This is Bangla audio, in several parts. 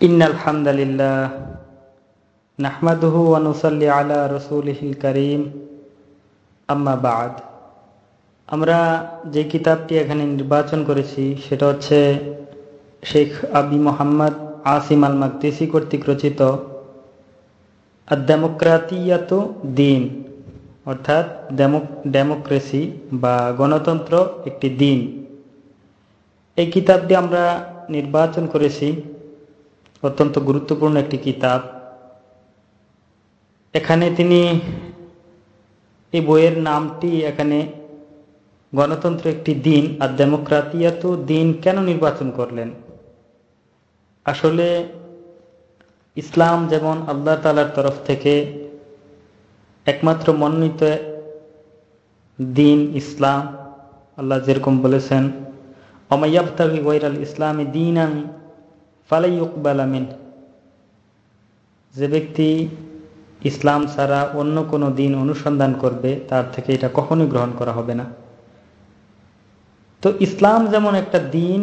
إن الحمد لله نحمده ونصلي على رسوله الكريم أما بعد আমরা যে কিতাবটি এখানে নির্বাচন করেছি সেটা হচ্ছে শেখ আবি মোহাম্মদ আসিম আল মাকদিসি কর্তৃক রচিত ডেমোক্রাতিয়াত দিন অর্থাৎ ডেমোক্রেসি বা গণতন্ত্র একটি দিন এই কিতাবটি আমরা নির্বাচন করেছি অত্যন্ত গুরুত্বপূর্ণ একটি কিতাব। এখানে তিনি এই বইয়ের নামটি এখানে গণতন্ত্র একটি দিন আর ডেমোক্রাতিয়াত দিন কেন নির্বাচন করলেন? আসলে ইসলাম যেমন আল্লাহ তালার তরফ থেকে একমাত্র মনোনীত দিন ইসলাম, আল্লাহ যেরকম বলেছেন অমাইয়াবতাবি ওয়াইরাল ইসলামী দিন ফালাইকবালামিন যে ব্যক্তি ইসলাম ছাড়া অন্য কোনো দিন অনুসন্ধান করবে, তার থেকে এটা কখনোই গ্রহণ করা হবে না। তো ইসলাম যেমন একটা দিন,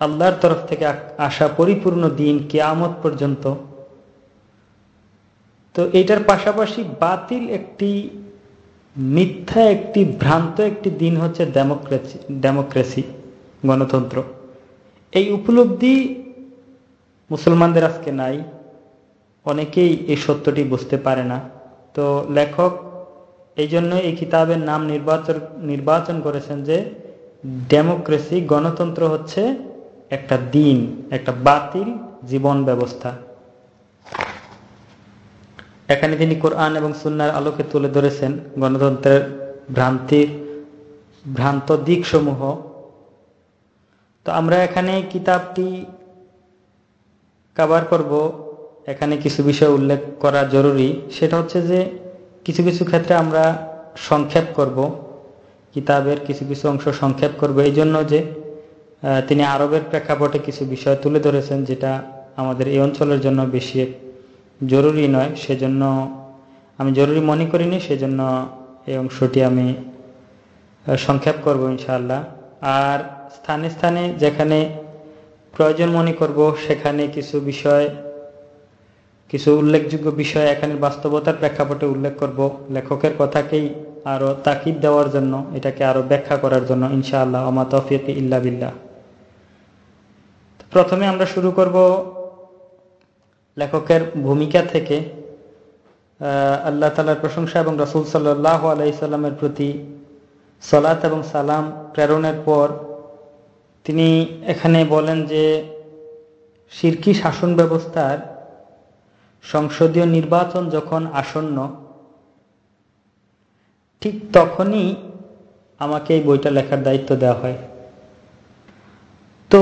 আল্লাহর তরফ থেকে আসা পরিপূর্ণ দিন কেয়ামত পর্যন্ত, তো এটার পাশাপাশি বাতিল একটি মিথ্যা একটি ভ্রান্ত একটি দিন হচ্ছে ডেমোক্রেসি ডেমোক্রেসি, গণতন্ত্র। এই উপলব্ধি মুসলমানদের আজকে নাই। অনেকেই এই সত্যটি বুঝতে পারে না। তো লেখক এই জন্য এই কিতাবের নাম নির্বাচন নির্বাচন করেছেন যে ডেমোক্রেসি, গণতন্ত্র হচ্ছে একটা দিন, একটা বাতিল জীবন ব্যবস্থা। এখানে তিনি কোরআন এবং সুন্নার আলোকে তুলে ধরেছেন গণতন্ত্রের ভ্রান্তির, ভ্রান্ত দিক সমূহ তো আমরা এখানে কিতাবটি কাবার করব। এখানে কিছু বিষয় উল্লেখ করা জরুরি। সেটা হচ্ছে যে কিছু কিছু ক্ষেত্রে আমরা সংক্ষেপ করব। কিতাবের কিছু কিছু অংশ সংক্ষেপ করব। এই জন্য যে তিনি আরবের প্রেক্ষাপটে কিছু বিষয় তুলে ধরেছেন যেটা আমাদের এই অঞ্চলের জন্য বেশি জরুরি নয়। সেজন্য আমি জরুরি মনে করিনি, সেজন্য এই অংশটি আমি সংক্ষেপ করব ইনশাআল্লাহ। আর স্থানে স্থানে যেখানে প্রয়োজন মনে করব, সেখানে কিছু বিষয়, কিছু উল্লেখযোগ্য বিষয় এখানে বাস্তবতার প্রেক্ষাপটে উল্লেখ করব। লেখকের কথাকেই আরও তাকিদ দেওয়ার জন্য, এটাকে আরও ব্যাখ্যা করার জন্য, ইনশাআল্লাহ আমা তফিক ইল্লা বিল্লাহ। প্রথমে আমরা শুরু করব লেখকের ভূমিকা থেকে। আল্লাহ তালার প্রশংসা এবং রসুল সাল্লাহ আলাইসাল্লামের প্রতি সলাত এবং সালাম প্রেরণের পর তিনি এখানে বলেন যে শিরকি শাসন ব্যবস্থার সংসদীয় নির্বাচন যখন আসন্ন, ঠিক তখনই আমাকে এই বইটা লেখার দায়িত্ব দেওয়া হয়। তো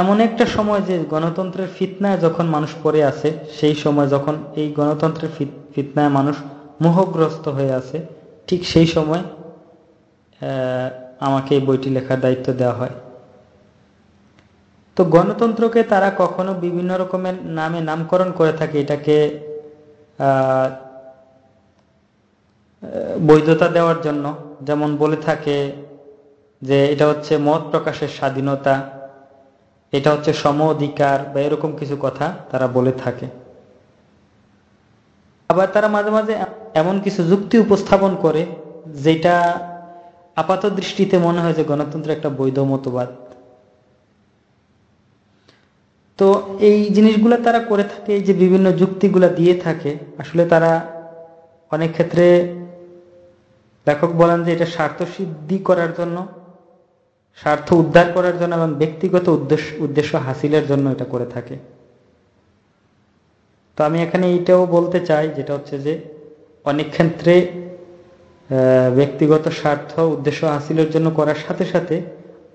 এমন একটা সময় যে গণতন্ত্রের ফিতনায় যখন মানুষ পড়ে আছে, সেই সময় যখন এই গণতন্ত্রের ফিতনায় মানুষ মোহগ্রস্ত হয়ে আছে, ঠিক সেই সময় আমাকে এই বইটি লেখার দায়িত্ব দেওয়া হয়। তো গণতন্ত্রকে তারা কখনো বিভিন্ন রকমের নামে নামকরণ করে থাকে, এটাকে বৈধতা দেওয়ার জন্য। যেমন বলে থাকে যে এটা হচ্ছে মত প্রকাশের স্বাধীনতা, এটা হচ্ছে সম অধিকার বা এরকম কিছু কথা তারা বলে থাকে। আবার তারা মাঝে মাঝে এমন কিছু যুক্তি উপস্থাপন করে, যেটা আপাত দৃষ্টিতে মনে হয় যে গণতন্ত্র একটা বৈধ মতবাদ। তো এই জিনিসগুলো তারা করে থাকে যে বিভিন্ন যুক্তিগুলা দিয়ে থাকে, আসলে তারা অনেক ক্ষেত্রে লেখক বলেন যে এটা স্বার্থ সিদ্ধি করার জন্য, স্বার্থ উদ্ধার করার জন্য এবং ব্যক্তিগত উদ্দেশ্য উদ্দেশ্য হাসিলের জন্য এটা করে থাকে। তো আমি এখানে এইটাও বলতে চাই, যেটা হচ্ছে যে অনেক ক্ষেত্রে ব্যক্তিগত স্বার্থ, উদ্দেশ্য হাসিলের জন্য করার সাথে সাথে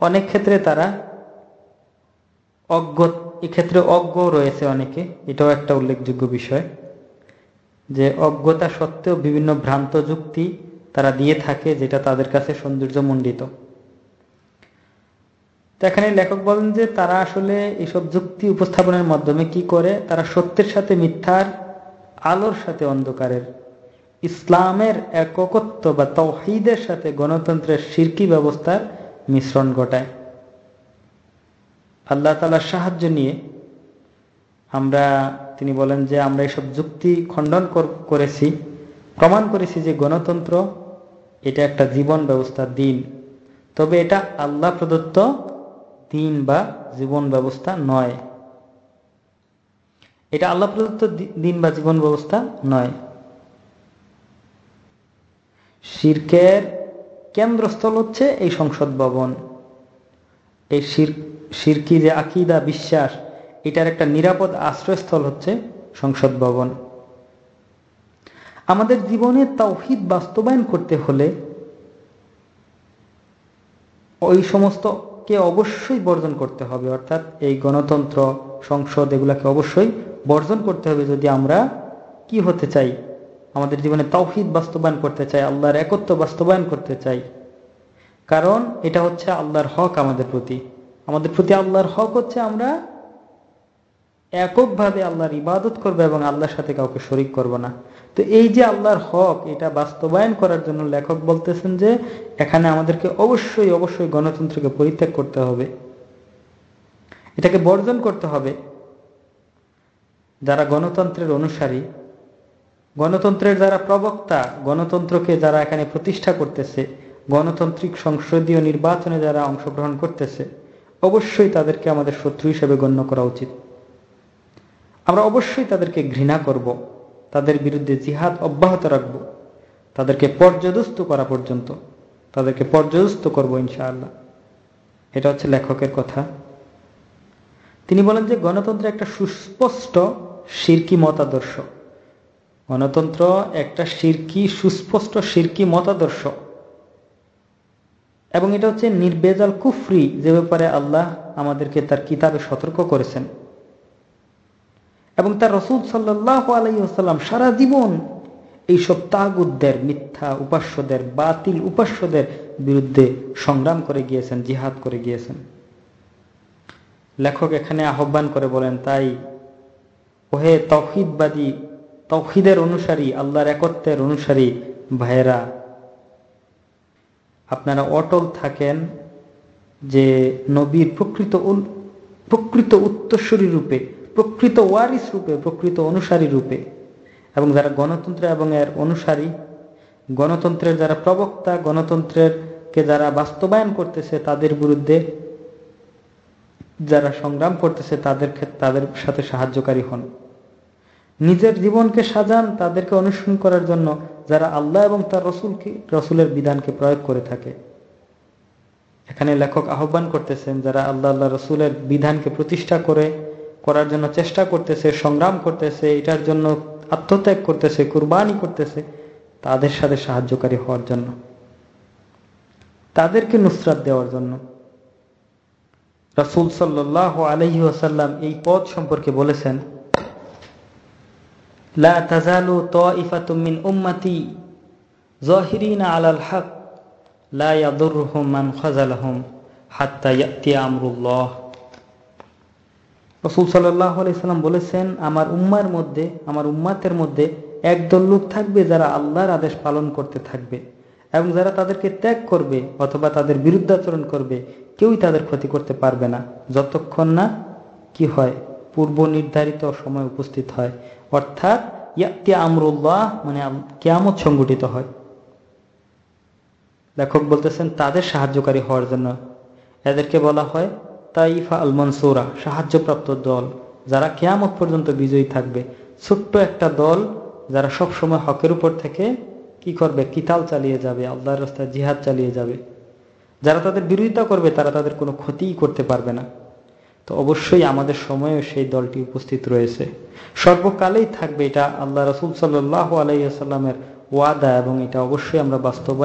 অনেক ক্ষেত্রে তারা অজ্ঞ এক্ষেত্রে অজ্ঞ রয়েছে অনেকে, এটাও একটা উল্লেখযোগ্য বিষয়, যে অজ্ঞতা সত্ত্বেও বিভিন্ন ভ্রান্ত যুক্তি তারা দিয়ে থাকে যেটা তাদের কাছে সৌন্দর্যমণ্ডিত। তো এখানে লেখক বলেন যে তারা আসলে এইসব যুক্তি উপস্থাপনের মাধ্যমে কি করে? তারা সত্যের সাথে মিথ্যার আলোর সাথে অন্ধকারের, ইসলামের এককত্ব বা তৌহিদের সাথে গণতন্ত্রের শিরকি ব্যবস্থার মিশ্রণ ঘটায়। আল্লাহ তালার সাহায্য নিয়ে আমরা, তিনি বলেন যে আমরা এসব যুক্তি খণ্ডন করেছি, প্রমাণ করেছি যে গণতন্ত্র এটা একটা জীবন ব্যবস্থা, দিন। তবে এটা আল্লাহ প্রদত্ত দিন বা জীবন ব্যবস্থা নয়। এটা আল্লাহ প্রদত্ত দিন বা জীবন ব্যবস্থা নয়। শির্কের কেন্দ্রস্থল হচ্ছে এই সংসদ ভবন। এই শিরকি যে আকিদা, বিশ্বাস, এটার একটা নিরাপদ আশ্রয়স্থল হচ্ছে সংসদ ভবন। আমাদের জীবনে তৌহিদ বাস্তবায়ন করতে হলে ওই সমস্ত কে অবশ্যই বর্জন করতে হবে, অর্থাৎ এই গণতন্ত্র, সংসদ এগুলাকে অবশ্যই বর্জন করতে হবে যদি আমরা কি হতে চাই। আমাদের জীবনে তৌহিদ বাস্তবায়ন করতে চাই, আল্লাহর একত্ব বাস্তবায়ন করতে চাই। কারণ এটা হচ্ছে আল্লাহর হক আমাদের প্রতি। আমাদের প্রতি আল্লাহর হক হচ্ছে আমরা এককভাবে আল্লাহর ইবাদত করব এবং আল্লাহর সাথে কাউকে শরিক করব না। তো এই যে আল্লাহর হক, এটা বাস্তবায়ন করার জন্য লেখক বলতেছেন যে, এখানে আমাদেরকে অবশ্যই অবশ্যই গণতন্ত্রকে পরিত্যাগ করতে হবে। এটাকে বর্জন করতে হবে। যারা গণতন্ত্রের অনুসারী, গণতন্ত্রের যারা প্রবক্তা, গণতন্ত্রকে যারা এখানে প্রতিষ্ঠা করতেছে, গণতান্ত্রিক সংসদীয় নির্বাচনে যারা অংশগ্রহণ করতেছে অবশ্যই তাদেরকে আমাদের শত্রু হিসেবে গণ্য করা উচিত। আমরা অবশ্যই তাদেরকে ঘৃণা করব, তাদের বিরুদ্ধে জিহাদ অব্যাহত রাখব, তাদেরকে পর্যদস্ত করা পর্যন্ত, তাদেরকে পর্যদস্ত করব ইনশাআল্লাহ। এটা হচ্ছে লেখকের কথা। তিনি বলেন যে গণতন্ত্র একটা সুস্পষ্ট শিরকি মতাদর্শ। গণতন্ত্র একটা শিরকি সুস্পষ্ট শিরকি মতাদর্শ। এবং এটা হচ্ছে নির্বেজাল কুফরি যে ব্যাপারে আল্লাহ আমাদেরকে তার কিতাবে সতর্ক করেছেন। এবং তার রসুল সাল্লাহ আলাইসাল্লাম সারা জীবন এইসব তাগুদদের মিথ্যা উপাস্যদের, বাতিল উপাস্যদের বিরুদ্ধে সংগ্রাম করে গিয়েছেন, জিহাদ করে গিয়েছেন। লেখক এখানে আহ্বান করে বলেন, তাই ওহে তৌহিদবাদী তৌহিদের অনুসারী, আল্লাহর একত্বের অনুসারী ভাইয়েরা আপনারা অটল থাকেন যে নবীর প্রকৃত প্রকৃত উত্তরস্বরী রূপে, প্রকৃত ওয়ারিস রূপে, প্রকৃত অনুসারী রূপে। এবং যারা গণতন্ত্র এবং এর অনুসারী, গণতন্ত্রের যারা প্রবক্তা গণতন্ত্রের কে যারা বাস্তবায়ন করতেছে তাদের বিরুদ্ধে, যারা সংগ্রাম করতেছে তাদের তাদের সাথে সাহায্যকারী হন। নিজের জীবনকে সাজান, তাদেরকে অনুসরণ করার জন্য যারা আল্লাহ এবং তার রসুলকে, রসুলের বিধানকে প্রয়োগ করে থাকে। এখানে লেখক আহ্বান করতেছেন, যারা আল্লাহ আল্লাহ রসুলের বিধানকে প্রতিষ্ঠা করে, করার জন্য চেষ্টা করতেছে, সংগ্রাম করতেছে, এটার জন্য আত্মত্যাগ করতেছে, কুরবানি করতেছে, তাদের সাথে সাহায্যকারী হওয়ার জন্য। তাদেরকে নুসরাত দেওয়ার জন্য। রসুল সাল্লাহ আলহি আসাল্লাম এই পদ সম্পর্কে বলেছেন লা তাজালু তাইফাতুম মিন উম্মতি জাহিরিনা আলাল হক, লা ইয়াদুরহুম মান খাযালাহুম হাত্তা ইয়াতি আমরুল্লাহ। রসুল সাল্লাহ আলাইসাল্লাম বলেছেন, আমার উম্মার মধ্যে, আমার উম্মাতের মধ্যে একদল লোক থাকবে যারা আল্লাহর আদেশ পালন করতে থাকবে এবং যারা তাদেরকে ত্যাগ করবে অথবা তাদের বিরুদ্ধাচরণ করবে, কেউই তাদের ক্ষতি করতে পারবে না। যতক্ষণ না কি হয় পূর্ব নির্ধারিত সময় উপস্থিত হয়। অর্থাৎ আমরুল্লাহ মানে কেয়ামত সংগঠিত হয়। লেখক বলতেছেন, তাদের সাহায্যকারী হওয়ার জন্য। এদেরকে বলা হয় তাইফা আল মনসুরা সাহায্যপ্রাপ্ত দল। যারা কেয়ামত পর্যন্ত বিজয়ী থাকবে। ছোট্ট একটা দল যারা সব সময় হকের উপর থেকে কি করবে? কিতাল চালিয়ে যাবে, আল্লাহর রাস্তায় জিহাদ চালিয়ে যাবে। যারা তাদের বিরোধিতা করবে, তারা তাদের কোনো ক্ষতিই করতে পারবে না। তো অবশ্যই আমাদের সময়েও সেই দলটি উপস্থিত রয়েছে। সর্বকালেই থাকবে এটা আল্লাহ রসুল সাল্লাহ আলাইসাল্লামের ওয়াদা এবং এটা অবশ্যই আমরা বাস্তব,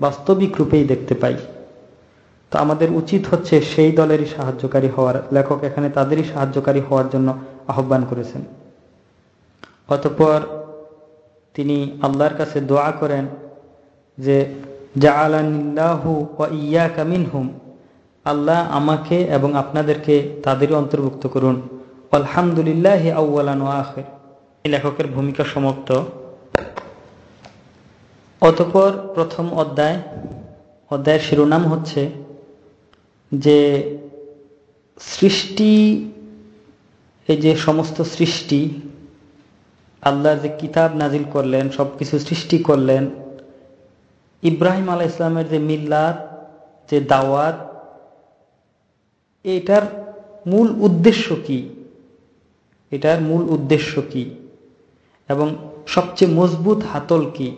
বাস্তবিক রূপেই দেখতে পাই। তো আমাদের উচিত হচ্ছে সেই দলেরই সাহায্যকারী হওয়ার, লেখক এখানে তাদেরই সাহায্যকারী হওয়ার জন্য আহ্বান করেছেন। অতপর তিনি আল্লাহর কাছে দোয়া করেন যে যা আলাহু ইয়া কামিন হুম আল্লাহ আমাকে এবং আপনাদেরকে তাদেরই অন্তর্ভুক্ত করুন। আলহামদুলিল্লাহ আউ্লান এই লেখকের ভূমিকা সমাপ্ত। অতপর প্রথম অধ্যায়, অধ্যায়ের শিরোনাম হচ্ছে যে সৃষ্টি, এই যে সমস্ত সৃষ্টি, আল্লাহ যে কিতাব নাজিল করলেন সব কিছু সৃষ্টি করলেন, ইব্রাহিম আলাহ ইসলামের যে মিল্লাত, যে দাওয়াত এটার মূল উদ্দেশ্য কি? এটার মূল উদ্দেশ্য কি? এবং সবচেয়ে মজবুত হাতল কি?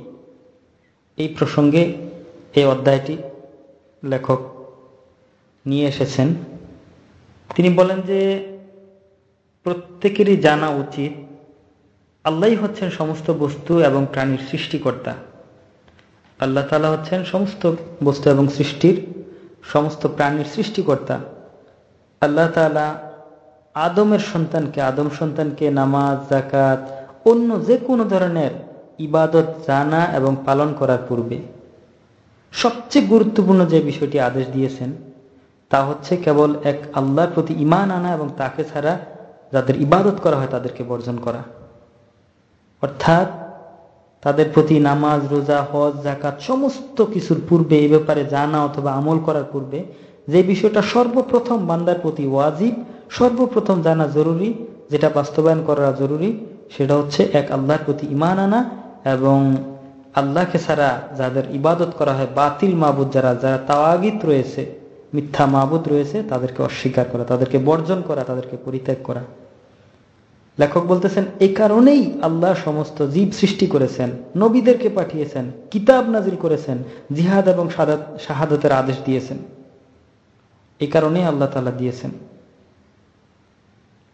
এই প্রসঙ্গে এই অধ্যায়টি লেখক নিয়ে এসেছেন। তিনি বলেন যে, প্রত্যেকেরই জানা উচিত আল্লাহ হচ্ছেন সমস্ত বস্তু এবং প্রাণীর সৃষ্টিকর্তা। আল্লাহ তালা হচ্ছেন সমস্ত বস্তু এবং সৃষ্টির সমস্ত প্রাণীর সৃষ্টিকর্তা। আল্লাহ তালা আদমের সন্তানকে, আদম সন্তানকে নামাজ জাকাত অন্য যে কোনো ধরনের ইবাদত জানা এবং পালন করার পূর্বে সবচেয়ে গুরুত্বপূর্ণ যে বিষয়টি আদেশ দিয়েছেন, তা হচ্ছে কেবল এক আল্লাহর প্রতি ইমান আনা এবং তাকে ছাড়া যাদের ইবাদত করা হয় তাদেরকে বর্জন করা। অর্থাৎ তাদের প্রতি নামাজ, রোজা, হজ জাকাত সমস্ত কিছুর পূর্বে এ ব্যাপারে জানা অথবা আমল করার পূর্বে যে বিষয়টা সর্বপ্রথম বান্দার প্রতি ওয়াজিব, সর্বপ্রথম জানা জরুরি, যেটা বাস্তবায়ন করা জরুরি, সেটা হচ্ছে এক আল্লাহর প্রতি ইমান আনা এবং আল্লাহকে ছাড়া যাদের ইবাদত করা হয় বাতিল মাহবুদ যারা যারা তাওয়াগিত রয়েছে, মিথ্যা মাহবুদ রয়েছে, তাদেরকে অস্বীকার করা, তাদেরকে বর্জন করা, তাদেরকে পরিত্যাগ করা। লেখক বলতেছেন এই কারণেই আল্লাহ সমস্ত জীব সৃষ্টি করেছেন, নবীদেরকে পাঠিয়েছেন, কিতাব নাজির করেছেন, জিহাদ এবং শাহাদতের আদেশ দিয়েছেন। এই কারণেই আল্লাহ তালা দিয়েছেন।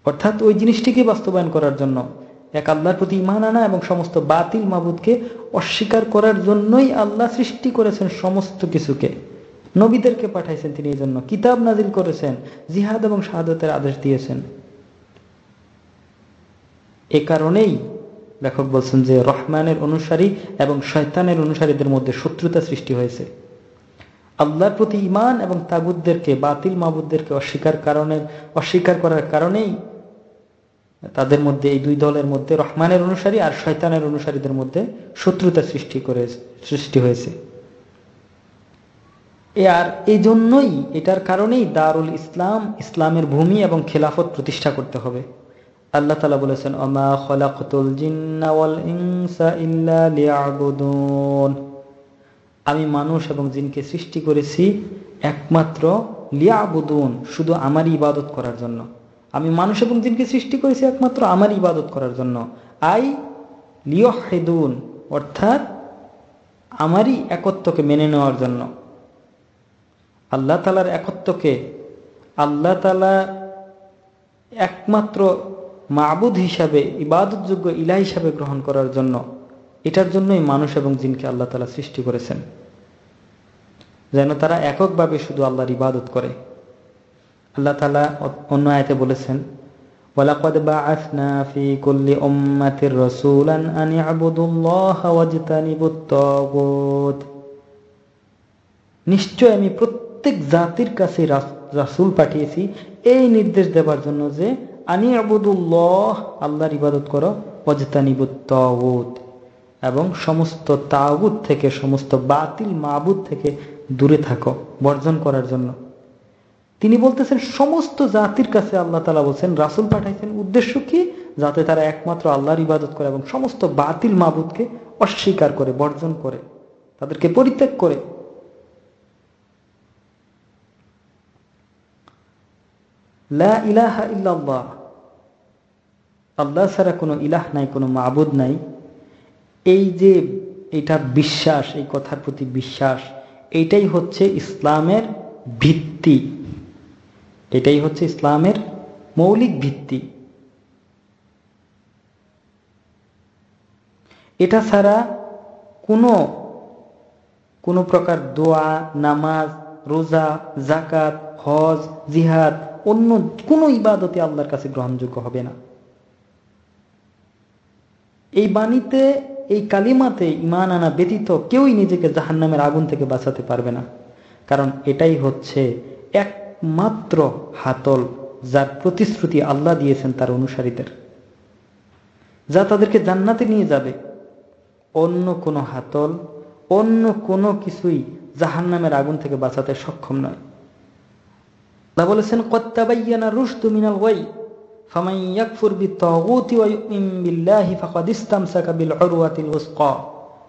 অর্থাৎ ওই জিনিসটিকে বাস্তবায়ন করার জন্য এক আল্লাহর প্রতি ইমান আনা এবং সমস্ত বাতিল মাবুদকে অস্বীকার করার জন্যই আল্লাহ সৃষ্টি করেছেন সমস্ত কিছুকে। নবীদেরকে পাঠাইছেন তিনি এই জন্য। কিতাব নাজিল করেছেন, জিহাদ এবং শাহাদতের আদেশ দিয়েছেন। এ কারণেই লেখক বলছেন যে রহমানের অনুসারী এবং শয়তানের অনুসারীদের মধ্যে শত্রুতা সৃষ্টি হয়েছে। আল্লাহর প্রতি ইমান এবং তাগুদদেরকে বাতিল মাবুদদেরকে অস্বীকার কারণে, অস্বীকার করার কারণেই তাদের মধ্যে, এই দুই দলের মধ্যে, রহমানের অনুসারী আর শয়তানের অনুসারীদের মধ্যে শত্রুতা সৃষ্টি করে, সৃষ্টি হয়েছে। এ আর এই জন্যই, এটার কারণেই দারুল ইসলাম, ইসলামের ভূমি এবং খেলাফত প্রতিষ্ঠা করতে হবে। আল্লাহ তালা বলেছেন, অমা খলাকুল ইনসা ইল্লা লিয়াবুদুন। আমি মানুষ এবং জিনকে সৃষ্টি করেছি একমাত্র লিয়াবুদুন, শুধু আমার ইবাদত করার জন্য। আমি মানুষ এবং জিনকে সৃষ্টি করেছি একমাত্র আমার ইবাদত করার জন্য। আই লিওহেদুন অর্থাৎ আমারই একত্বকে মেনে নেওয়ার জন্য। আল্লাহ তালার একত্বকে আল্লাহ তালা একমাত্র মাবুদ হিসাবে, ইবাদতযোগ্য ইলা হিসাবে গ্রহণ করার জন্য এটার জন্যই মানুষ এবং জিনকে আল্লাহ তালা সৃষ্টি করেছেন যেন তারা এককভাবে শুধু আল্লাহর ইবাদত করে আল্লাহ তালা অন্য আয়তে বলেছেন ولقد بعثنا في كل أمة رسولا أن يعبدوا الله واجتنبوا الطاغوت নিশ্চয় আমি প্রত্যেক জাতির কাছে রাসুল পাঠিয়েছি এই নির্দেশ দেবার জন্য যে আনি আবুদুল্লাহ আল্লাহর ইবাদত করো অজতানিবুত এবং সমস্ত তাগুদ থেকে, সমস্ত বাতিল মাবুদ থেকে দূরে থাকো, বর্জন করার জন্য। তিনি বলতেছেন, সমস্ত জাতির কাছে আল্লাহ তালা বলছেন, রাসুল পাঠাইছেন উদ্দেশ্য কি? যাতে তারা একমাত্র আল্লাহর ইবাদত করে এবং সমস্ত বাতিল মাবুদকে অস্বীকার করে, বর্জন করে, তাদেরকে পরিত্যাগ করে। লা ইলাহা ইল্লাল্লাহ। আল্লাহ ছাড়া কোনো ইলাহ নাই, কোনো মাবুদ নাই। এই যে এটা বিশ্বাস, এই কথার প্রতি বিশ্বাস, এটাই হচ্ছে ইসলামের ভিত্তি। এটাই হচ্ছে ইসলামের মৌলিক ভিত্তি। এটা ছাড়া কোনো কোনো প্রকার দোয়া, নামাজ, রোজা জাকাত হজ, জিহাদ, অন্য কোনো ইবাদতে আল্লাহর কাছে গ্রহণযোগ্য হবে না। এই বাণীতে এই কালিমাতে ইমান আনা ব্যতীত কেউই নিজেকে জাহান্নামের আগুন থেকে বাঁচাতে পারবে না। কারণ এটাই হচ্ছে একমাত্র হাতল যার প্রতিশ্রুতি আল্লাহ দিয়েছেন তার অনুসারীদের। যা তাদেরকে জান্নাতে নিয়ে যাবে। অন্য কোনো হাতল, অন্য কোনো কিছুই জাহান্নামের আগুন থেকে বাঁচাতে সক্ষম নয়। বলেছেন কত্তাবাইয়ানা রুশ মিনাল ওয়াই ফামান ইয়াকফুর বিত্তাগুতি ওয়া ইউমিন বিল্লাহি ফাকাদ ইসতামসাকা বিল উরওয়াতিল উসকা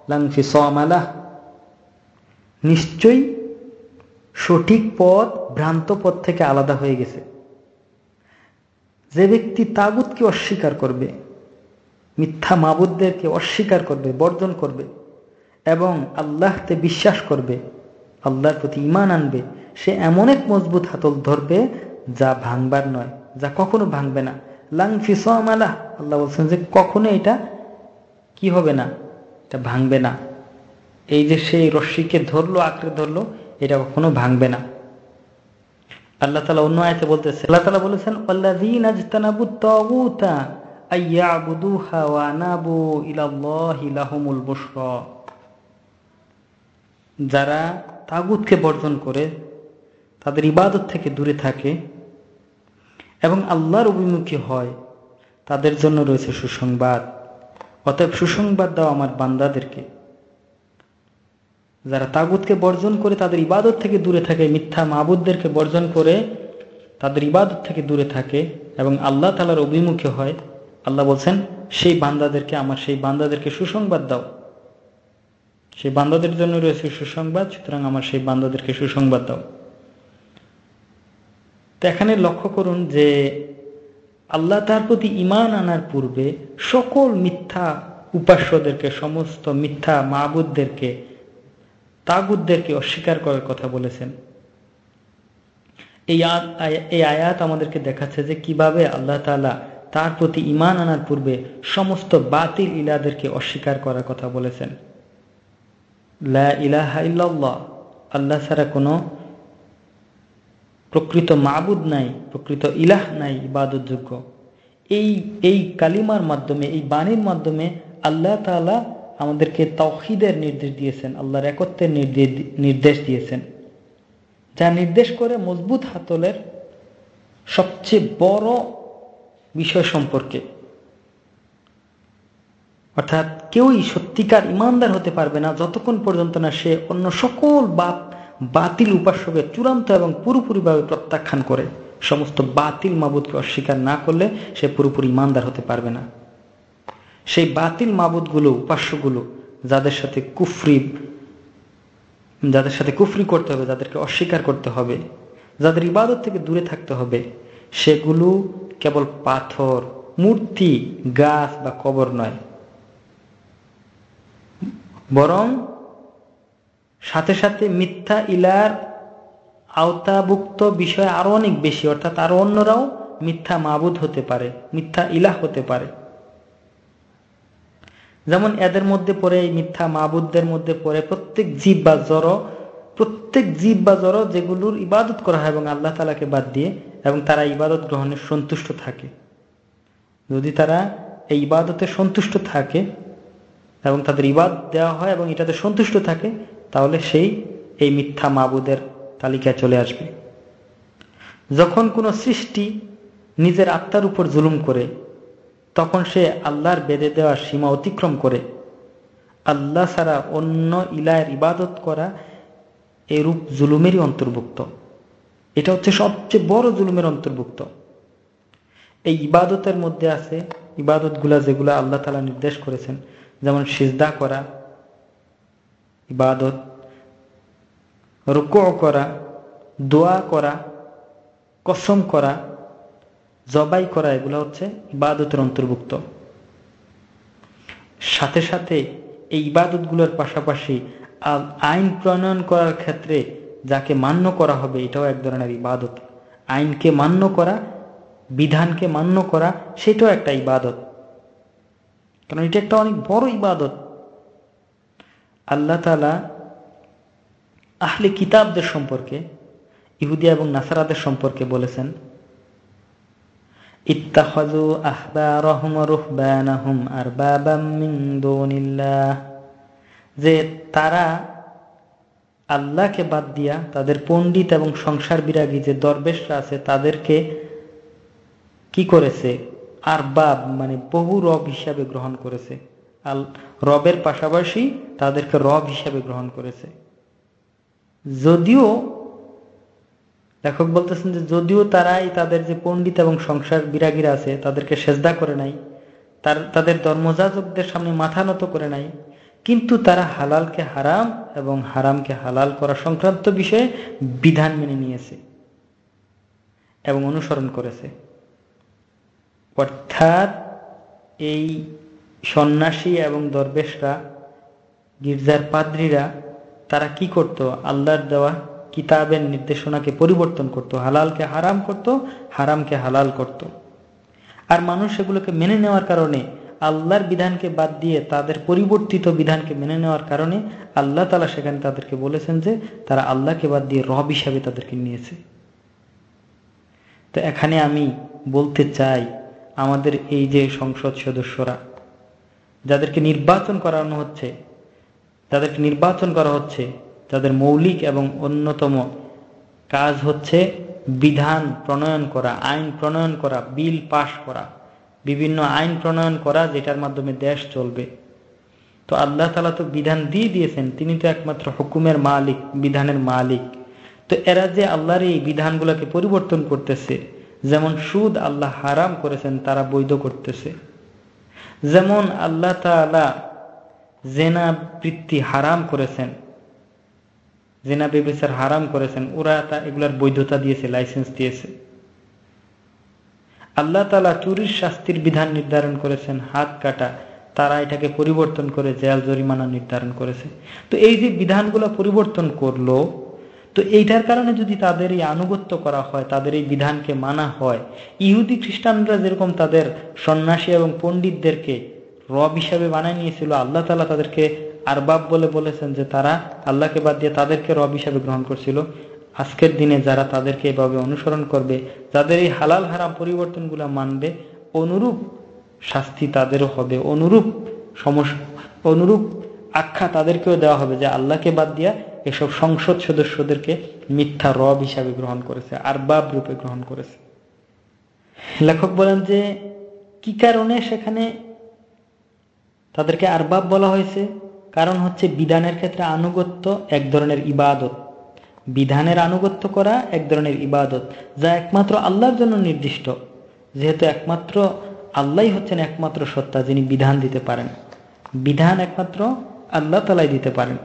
লা নিশ্চয়ই সঠিক পথ, ভ্রান্ত পথ থেকে আলাদা হয়ে গেছে। যে ব্যক্তি তাগুতকে অস্বীকার করবে, মিথ্যা মাবুদদেরকে অস্বীকার করবে, বর্জন করবে এবং আল্লাহতে বিশ্বাস করবে, আল্লাহর প্রতি ইমান আনবে, সে এমন এক মজবুত হাতল ধরবে যা ভাঙবার নয়। যা কখনো ভাঙবে না। লাং ফিসামালাহ আল্লাহ বলছেন যে কখনো এটা কি হবে না? এটা ভাঙবে না। এই যে সেই রশ্মিকে ধরলো, আঁকড়ে ধরলো, এটা কখনো ভাঙবে না। আল্লাহ তালা অন্য আয়তে বলতেছে, আল্লাহ তালা বলেছেন ওয়া আনাবু ইলাল্লাহি লাহুমুল বুশরা। যারা তাগুতকে বর্জন করে, তাদের ইবাদত থেকে দূরে থাকে এবং আল্লাহর অভিমুখী হয়, তাদের জন্য রয়েছে সুসংবাদ। অতএব সুসংবাদ দাও আমার বান্দাদেরকে। যারা তাগুতকে বর্জন করে তাদের ইবাদত থেকে দূরে থাকে, মিথ্যা মাবুদদেরকে বর্জন করে তাদের ইবাদত থেকে দূরে থাকে এবং আল্লাহ তালার অভিমুখে হয়, আল্লাহ বলছেন, সেই বান্দাদেরকে, আমার সেই বান্দাদেরকে সুসংবাদ দাও। সেই বান্দাদের জন্য রয়েছে সুসংবাদ, সুতরাং আমার সেই বান্দাদেরকে সুসংবাদ দাও। এখানে লক্ষ্য করুন যে আল্লাহ তার প্রতি ইমান আনার পূর্বে সকল মিথ্যা উপাস্যদেরকে, সমস্ত মিথ্যা মাহবুদদেরকে তাগুদদেরকে অস্বীকার করার কথা বলেছেন। এই এই আয়াত আমাদেরকে দেখাচ্ছে যে কীভাবে আল্লাহ তালা তার প্রতি ইমান আনার পূর্বে সমস্ত বাতিল ইলাদেরকে অস্বীকার করার কথা বলেছেন। লা ইলাহা ইল্লাল্লাহ, আল্লাহ ছাড়া কোনো প্রকৃত মাবুদ নাই, প্রকৃত ইলাহ নাই, ইবাদতযোগ্য। এই এই কালিমার মাধ্যমে, এই বাণীর মাধ্যমে আল্লাহ তালা আমাদেরকে তৌহিদের নির্দেশ দিয়েছেন, আল্লাহর একত্বের নির্দেশ দিয়েছেন। যা নির্দেশ করে মজবুত হাতলের সবচেয়ে বড় বিষয় সম্পর্কে। অর্থাৎ কেউই সত্যিকার ইমানদার হতে পারবে না, যতক্ষণ পর্যন্ত না সে অন্য সকল বাপ বাতিল উপাস্যকে চূড়ান্ত এবং পুরোপুরিভাবে প্রত্যাখ্যান করে সমস্ত বাতিল মাবুদকে অস্বীকার না করলে সে পুরোপুরি ইমানদার হতে পারবে না। সেই বাতিল মাবুদগুলো, উপাস্যগুলো যাদের সাথে কুফরি, যাদের সাথে কুফরি করতে হবে, যাদেরকে অস্বীকার করতে হবে, যাদের ইবাদত থেকে দূরে থাকতে হবে, সেগুলো কেবল পাথর, মূর্তি, গাছ বা কবর নয়। বরং সাথে সাথে মিথ্যা, ইলার, আওতাভুক্ত বিষয় আরও অনেক বেশি, অর্থাৎ আরও অন্যরাও মিথ্যা মাবুদ হতে পারে, মিথ্যা ইলাহ হতে পারে। যেমন এদের মধ্যে পড়ে মিথ্যা মাবুদদের মধ্যে পড়ে প্রত্যেক জীব বা জড় প্রত্যেক জীব বা জড় যেগুলোর ইবাদত করা হয় এবং আল্লাহ তালাকে বাদ দিয়ে এবং তারা ইবাদত গ্রহণে সন্তুষ্ট থাকে। যদি তারা এই ইবাদতে সন্তুষ্ট থাকে এবং তাদের ইবাদ দেওয়া হয় এবং এটাতে সন্তুষ্ট থাকে তাহলে সেই, এই মিথ্যা মাবুদের তালিকায় চলে আসবে। যখন কোনো সৃষ্টি নিজের আত্মার উপর জুলুম করে, তখন সে আল্লাহর বেঁধে দেওয়ার সীমা অতিক্রম করে। আল্লাহ ছাড়া অন্য ইলায়ের ইবাদত করা এরূপ জুলুমেরই অন্তর্ভুক্ত। এটা হচ্ছে সবচেয়ে বড় জুলুমের অন্তর্ভুক্ত। এই ইবাদতের মধ্যে আছে ইবাদতগুলা যেগুলো আল্লাহ তালা নির্দেশ করেছেন। যেমন সিজদা করা ইবাদত রুক করা, দোয়া করা, কসম করা, জবাই করা, এগুলো হচ্ছে ইবাদতের অন্তর্ভুক্ত। সাথে সাথে এই ইবাদতগুলোর পাশাপাশি আইন প্রণয়ন করার ক্ষেত্রে যাকে মান্য করা হবে, এটাও এক ধরনের ইবাদত। আইনকে মান্য করা, বিধানকে মান্য করা, সেটাও একটা ইবাদত। কারণ এটা একটা অনেক বড় ইবাদত। আল্লাহ তালা আহলে কিতাবদের সম্পর্কে, ইহুদিয়া এবং নাসারাদের সম্পর্কে বলেছেন, ইত্তাখাযু আহবারহুম রুহবানাহুম দুনিল্লাহ যে তারা আল্লাহকে বাদ দিয়া তাদের পণ্ডিত এবং সংসার বিরাগী যে দরবেশরা আছে তাদেরকে কি করেছে? আর বাব মানে বহু রব হিসাবে গ্রহণ করেছে। আল রবের পাশাপাশি তাদেরকে রব হিসাবে গ্রহণ করেছে। যদিও, লেখক বলতেছেন যে যদিও তারাই তাদের যে পণ্ডিত এবং সংসার বিরাগীরা আছে, তাদেরকে সেজদা করে নাই, তার, তাদের ধর্মযাজকদের সামনে মাথা নত করে নাই, কিন্তু তারা হালালকে হারাম এবং হারামকে হালাল করা সংক্রান্ত বিষয়ে বিধান মেনে নিয়েছে এবং অনুসরণ করেছে। অর্থাৎ এই সন্ন্যাসী এবং দরবেশরা, গির্জার পাদ্রীরা, তারা কি করত? আল্লাহর দেওয়া কিতাবের নির্দেশনাকে পরিবর্তন করত। হালালকে হারাম করত, হারামকে হালাল করত। আর মানুষ সেগুলোকে মেনে নেওয়ার কারণে, আল্লাহর বিধানকে বাদ দিয়ে তাদের পরিবর্তিত বিধানকে মেনে নেওয়ার কারণে আল্লাহ তালা সেখানে তাদেরকে বলেছেন যে, তারা আল্লাহকে বাদ দিয়ে রব হিসাবে তাদেরকে নিয়েছে। তো এখানে আমি বলতে চাই, আমাদের এই যে সংসদ সদস্যরা যাদেরকে নির্বাচন করানো হচ্ছে যাদেরকে নির্বাচন করা হচ্ছে, তাদের মৌলিক এবং অন্যতম কাজ হচ্ছে বিধান প্রণয়ন করা, আইন প্রণয়ন করা, বিল পাশ করা, বিভিন্ন আইন প্রণয়ন করা যেটার মাধ্যমে দেশ চলবে। তো আল্লাহ তালা তো বিধান দিয়ে দিয়েছেন, তিনি তো একমাত্র হুকুমের মালিক, বিধানের মালিক। তো এরা যে আল্লাহর এই বিধানগুলোকে পরিবর্তন করতেছে, যেমন সুদ আল্লাহ হারাম করেছেন, তারা বৈধ করতেছে। যেমন আল্লাহ তালা জেনা বৃত্তি হারাম করেছেন, জেনা বেবিচার হারাম করেছেন, ওরা তা এগুলার বৈধতা দিয়েছে, লাইসেন্স দিয়েছে। আল্লাহ তালা চুরির শাস্তির বিধান নির্ধারণ করেছেন, হাত কাটা, তারা এটাকে পরিবর্তন করে জেল জরিমানা নির্ধারণ করেছে। তো এই যে বিধানগুলো পরিবর্তন করল তো এইটার কারণে যদি তাদের এই আনুগত্য করা হয়, তাদের এই বিধানকে মানা হয়, ইহুদি খ্রিস্টানরা যেরকম তাদের সন্ন্যাসী এবং পণ্ডিতদেরকে রব হিসাবে বানায় নিয়েছিল, আল্লাহ তালা তাদেরকে আরবাব বলে বলেছেন যে তারা আল্লাহকে বাদ দিয়ে তাদেরকে রব হিসাবে গ্রহণ করছিল। আজকের দিনে যারা তাদেরকে এভাবে অনুসরণ করবে, যাদের এই হালাল হারাম পরিবর্তনগুলো মানবে, অনুরূপ শাস্তি তাদেরও হবে, অনুরূপ সমস্যা অনুরূপ আখ্যা তাদেরকেও দেওয়া হবে যে আল্লাহকে বাদ দিয়া এসব সংসদ সদস্যদেরকে মিথ্যা রব হিসাবে গ্রহণ করেছে, আর বাব রূপে গ্রহণ করেছে। লেখক বলেন যে, কি কারণে সেখানে তাদেরকে আরবাব বলা হয়েছে? কারণ হচ্ছে বিধানের ক্ষেত্রে আনুগত্য এক ধরনের ইবাদত। বিধানের আনুগত্য করা এক ধরনের ইবাদত, যা একমাত্র আল্লাহর জন্য নির্দিষ্ট। যেহেতু একমাত্র আল্লাহ হচ্ছেন একমাত্র সত্তা যিনি বিধান দিতে পারেন। বিধান একমাত্র আল্লাহ তালাই দিতে পারেন।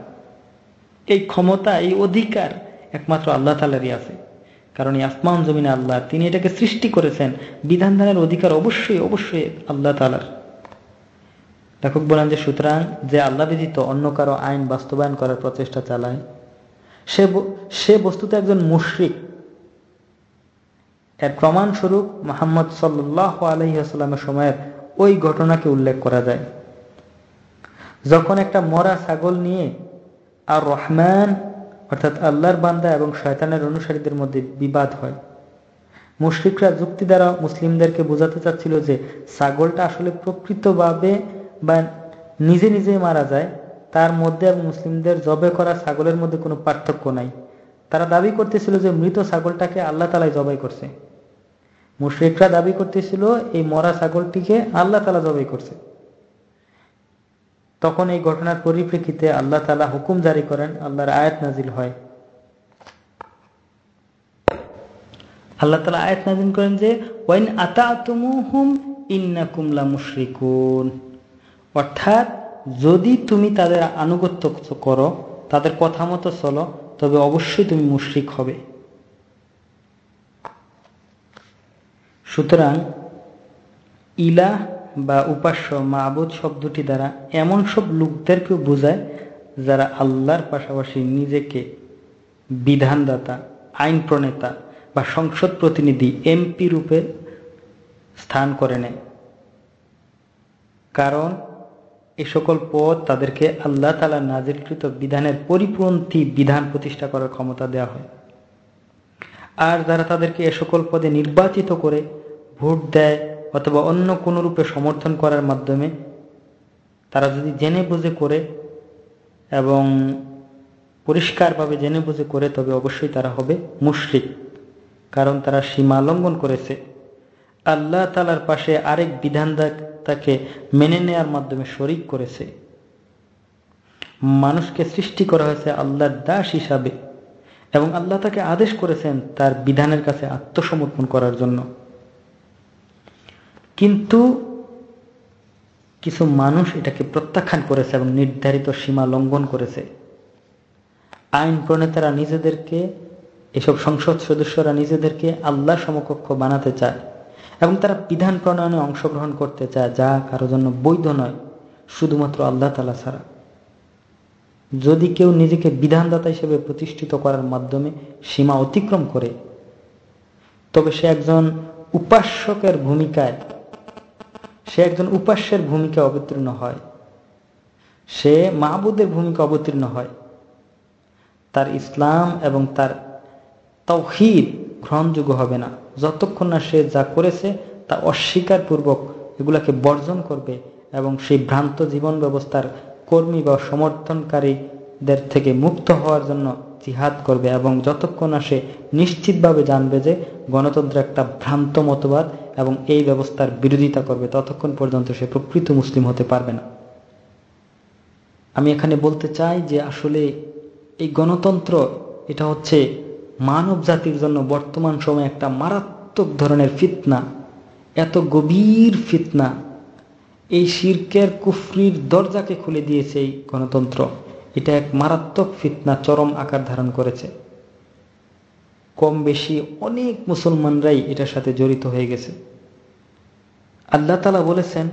এই ক্ষমতা, এই অধিকার একমাত্র আল্লাহ তালারই আছে। কারণ এই আসমান জমিনে আল্লাহ, তিনি এটাকে সৃষ্টি করেছেন। বিধান দানের অধিকার অবশ্যই অবশ্যই আল্লাহ তালার লেখক বলেন যে, সুতরাং যে আল্লাহ ব্যতীত অন্য কারও আইন বাস্তবায়ন করার প্রচেষ্টা চালায়, সে সে বস্তুতে একজন মুশ্রিক। এর প্রমাণস্বরূপ মোহাম্মদ সাল্লাহ আলহিহাস্লামের সময়ের ওই ঘটনাকে উল্লেখ করা যায়। যখন একটা মরা ছাগল নিয়ে আর রহমান অর্থাৎ আল্লাহর বান্দা এবং শয়তানের অনুসারীদের মধ্যে বিবাদ হয়। মুশ্রিকরা যুক্তি দ্বারা মুসলিমদেরকে বোঝাতে চাচ্ছিল যে ছাগলটা আসলে প্রকৃতভাবে বা নিজে নিজে মারা যায়, তার মধ্যে এবং মুসলিমদের জবে করা ছাগলের মধ্যে কোনো পার্থক্য নাই। তারা দাবি করতেছিল যে মৃত ছাগলটাকে আল্লাহ তালাই জবাই করছে। মুশ্রিকরা দাবি করতেছিল এই মরা ছাগলটিকে আল্লাহ তালা জবাই করছে। তখন এই ঘটনার পরিপ্রেক্ষিতে আল্লাহ তালা হুকুম জারি করেন, আল্লাহর আয়াত নাজিল হয়। আল্লাহ তালা আয়াত নাজিল করেন যে, ওয়াইন আতা তুমুহুম ইন্না কুমলা মুশরিকুন অর্থাৎ, যদি তুমি তাদের আনুগত্য করো, তাদের কথা মতো চলো, তবে অবশ্যই তুমি মুশরিক হবে। সুতরাং ইলা বা উপাস্য মাবুদ শব্দটি দ্বারা এমন সব লোকদেরকেও বোঝায় যারা আল্লাহর পাশাপাশি নিজেকে বিধানদাতা আইন প্রণেতা বা সংসদ প্রতিনিধি এমপি রূপে স্থান করে নেয়। কারণ এ সকল পদ তাদেরকে আল্লাহ তালা নাজিরকৃত বিধানের পরিপন্থী বিধান প্রতিষ্ঠা করার ক্ষমতা দেওয়া হয়। আর যারা তাদেরকে এ সকল পদে নির্বাচিত করে ভোট দেয় অথবা অন্য কোনো রূপে সমর্থন করার মাধ্যমে তারা যদি জেনে বুঝে করে এবং পরিষ্কারভাবে জেনে বুঝে করে, তবে অবশ্যই তারা হবে মুশরিক, কারণ তারা সীমা লঙ্ঘন করেছে। আল্লাহ তালার পাশে আরেক বিধান তাকে মেনে নেয়ার মাধ্যমে শরিক করেছে। মানুষকে সৃষ্টি করা হয়েছে আল্লাহর দাস হিসাবে এবং আল্লাহ তাকে আদেশ করেছেন তার বিধানের কাছে আত্মসমর্পণ করার জন্য। কিন্তু কিছু মানুষ এটাকে প্রত্যাখ্যান করেছে এবং নির্ধারিত সীমা লঙ্ঘন করেছে। আইন প্রণেতারা নিজেদেরকে, এসব সংসদ সদস্যরা নিজেদেরকে আল্লাহ সমকক্ষ বানাতে চায় এবং তারা বিধান প্রণয়নে অংশগ্রহণ করতে চায়, যা কারও জন্য বৈধ নয়, শুধুমাত্র আল্লাহ তালা ছাড়া। যদি কেউ নিজেকে বিধানদাতা হিসেবে প্রতিষ্ঠিত করার মাধ্যমে সীমা অতিক্রম করে, তবে সে একজন উপাস্যকের ভূমিকায় সে একজন উপাস্যের ভূমিকা অবতীর্ণ হয়। সে মাহবুদের ভূমিকা অবতীর্ণ হয়। তার ইসলাম এবং তার তৌহিদ গ্রহণযোগ্য হবে না। যতক্ষণ না সে যা করেছে তা অস্বীকার পূর্বক এগুলাকে বর্জন করবে এবং সেই ভ্রান্ত জীবন ব্যবস্থার কর্মী বা সমর্থনকারীদের থেকে মুক্ত হওয়ার জন্য জিহাদ করবে এবং যতক্ষণ না সে নিশ্চিতভাবে জানবে যে গণতন্ত্র একটা ভ্রান্ত মতবাদ এবং এই ব্যবস্থার বিরোধিতা করবে, ততক্ষণ পর্যন্ত সে প্রকৃত মুসলিম হতে পারবে না। আমি এখানে বলতে চাই যে আসলে এই গণতন্ত্র, এটা হচ্ছে মানব জাতির জন্য বর্তমান সময়ে একটা মারাত্মক ধরনের ফিতনা, এত গভীর ফিতনা। এই শির্কের, কুফরির দরজাকে খুলে দিয়েছে এই গণতন্ত্র। এটা এক মারাত্মক ফিতনা, চরম আকার ধারণ করেছে। কম বেশি অনেক মুসলমানরাই এটার সাথে জড়িত হয়ে গেছে। আল্লাহ তালা বলেছেন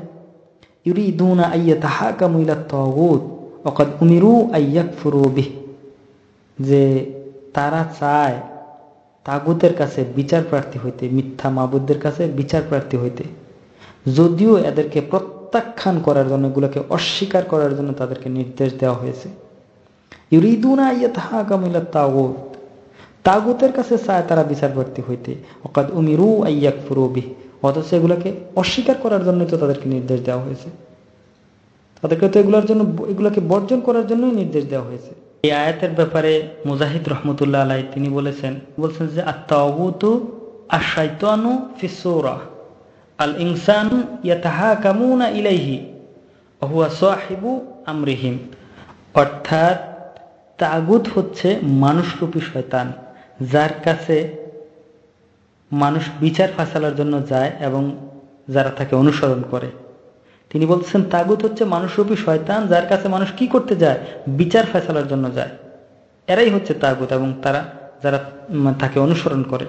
উমিরু যে তারা চায় তাগুতের কাছে বিচার প্রার্থী হইতে, মিথ্যা মাবুদদের কাছে বিচার প্রার্থী হইতে। যদিও এদেরকে প্রত্যাখ্যান করার জন্য, এগুলোকে অস্বীকার করার জন্য তাদেরকে নির্দেশ দেওয়া হয়েছে। ইউরিদুনা ইয়া তাহাকামিলা তাগুত তাগুতের কাছে চায় তারা বিচার প্রার্থী হইতে। অকাদ উমিরু আইয়াক ফুরুবি অথচ এগুলাকে অস্বীকার করার জন্যই তো তাদেরকে নির্দেশ দেওয়া হয়েছে। তাদেরকে তো এগুলোর জন্য এগুলোকে বর্জন করার জন্যই নির্দেশ দেওয়া হয়েছে। এই আয়াতের ব্যাপারে মুজাহিদ রহমতুল্লাহ আলাই তিনি বলেছেন, বলছেন যে আত্মাউতু আল ইনসান ইয়াতাহাকামুনা ইলাইহি আমরিহিম। অর্থাৎ তাগুত হচ্ছে মানুষরূপী শয়তান। যার কাছে মানুষ বিচার ফাসালার জন্য যায় এবং যারা তাকে অনুসরণ করে। তিনি বলছেন, তাগুত হচ্ছে মানুষরূপী শয়তান, যার কাছে মানুষ কি করতে যায়? বিচার ফেসালার জন্য যায়। এরাই হচ্ছে তাগুত এবং তারা, যারা তাকে অনুসরণ করে।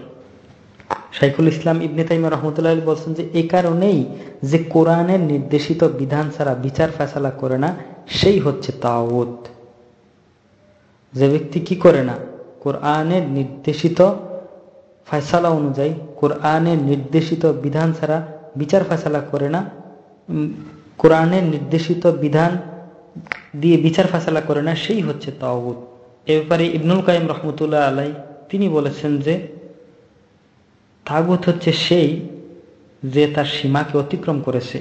শাইখুল ইসলাম ইবনে তাইমা রহমতুল্লাহ বলছেন যে, এ কারণেই যে কোরআনের নির্দেশিত বিধান ছাড়া বিচার ফেসালা করে না, সেই হচ্ছে তাওত যে ব্যক্তি কি করে না কোরআনের নির্দেশিত ফয়সালা অনুযায়ী, কোরআনের নির্দেশিত বিধান ছাড়া বিচার ফেসালা করে না কোরআনের নির্দেশিত বিধান দিয়ে বিচার ফাসালা করে না, সেই হচ্ছে তাওগুত এ ব্যাপারে ইবনুল কাইম রহমতুল্লাহ আলাই তিনি বলেছেন যে তাগুত হচ্ছে সেই যে তার সীমাকে অতিক্রম করেছে।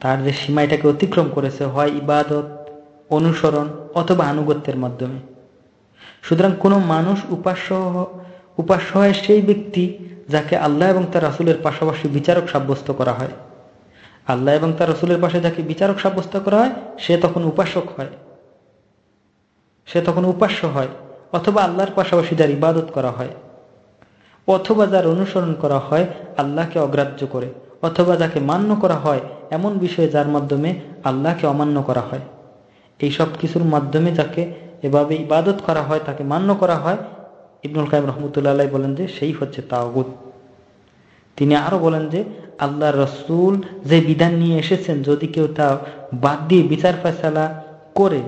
তার যে সীমা এটাকে অতিক্রম করেছে হয় ইবাদত, অনুসরণ অথবা আনুগত্যের মাধ্যমে। সুতরাং কোনো মানুষ উপাস্য উপাস্য হয় সেই ব্যক্তি যাকে আল্লাহ এবং তার রাসুলের পাশাপাশি বিচারক সাব্যস্ত করা হয়। আল্লাহ এবং তার রসুলের পাশে যাকে বিচারক সাব্যস্ত করা হয়, সে তখন উপাসক হয়। সে তখন উপাস্য হয়, অথবা আল্লাহর পাশাপাশি যার ইবাদত করা হয়। অথবা যার অনুসরণ করা হয় আল্লাহকে অগ্রাহ্য করে, অথবা যাকে মান্য করা হয় এমন বিষয়ে যার মাধ্যমে আল্লাহকে অমান্য করা হয়। এই সব কিছুর মাধ্যমে যাকে এভাবে ইবাদত করা হয়, তাকে মান্য করা হয়। ইবনুল কাইম রহমতুল্লাহ বলেন যে, সেই হচ্ছে তাওগুত তিনি আরও বলেন যে আল্লাহ রসুল যে বিধান নিয়ে এসেছেন, যদি কেউ তা বাদ দিয়ে বিচার ফেসালা করে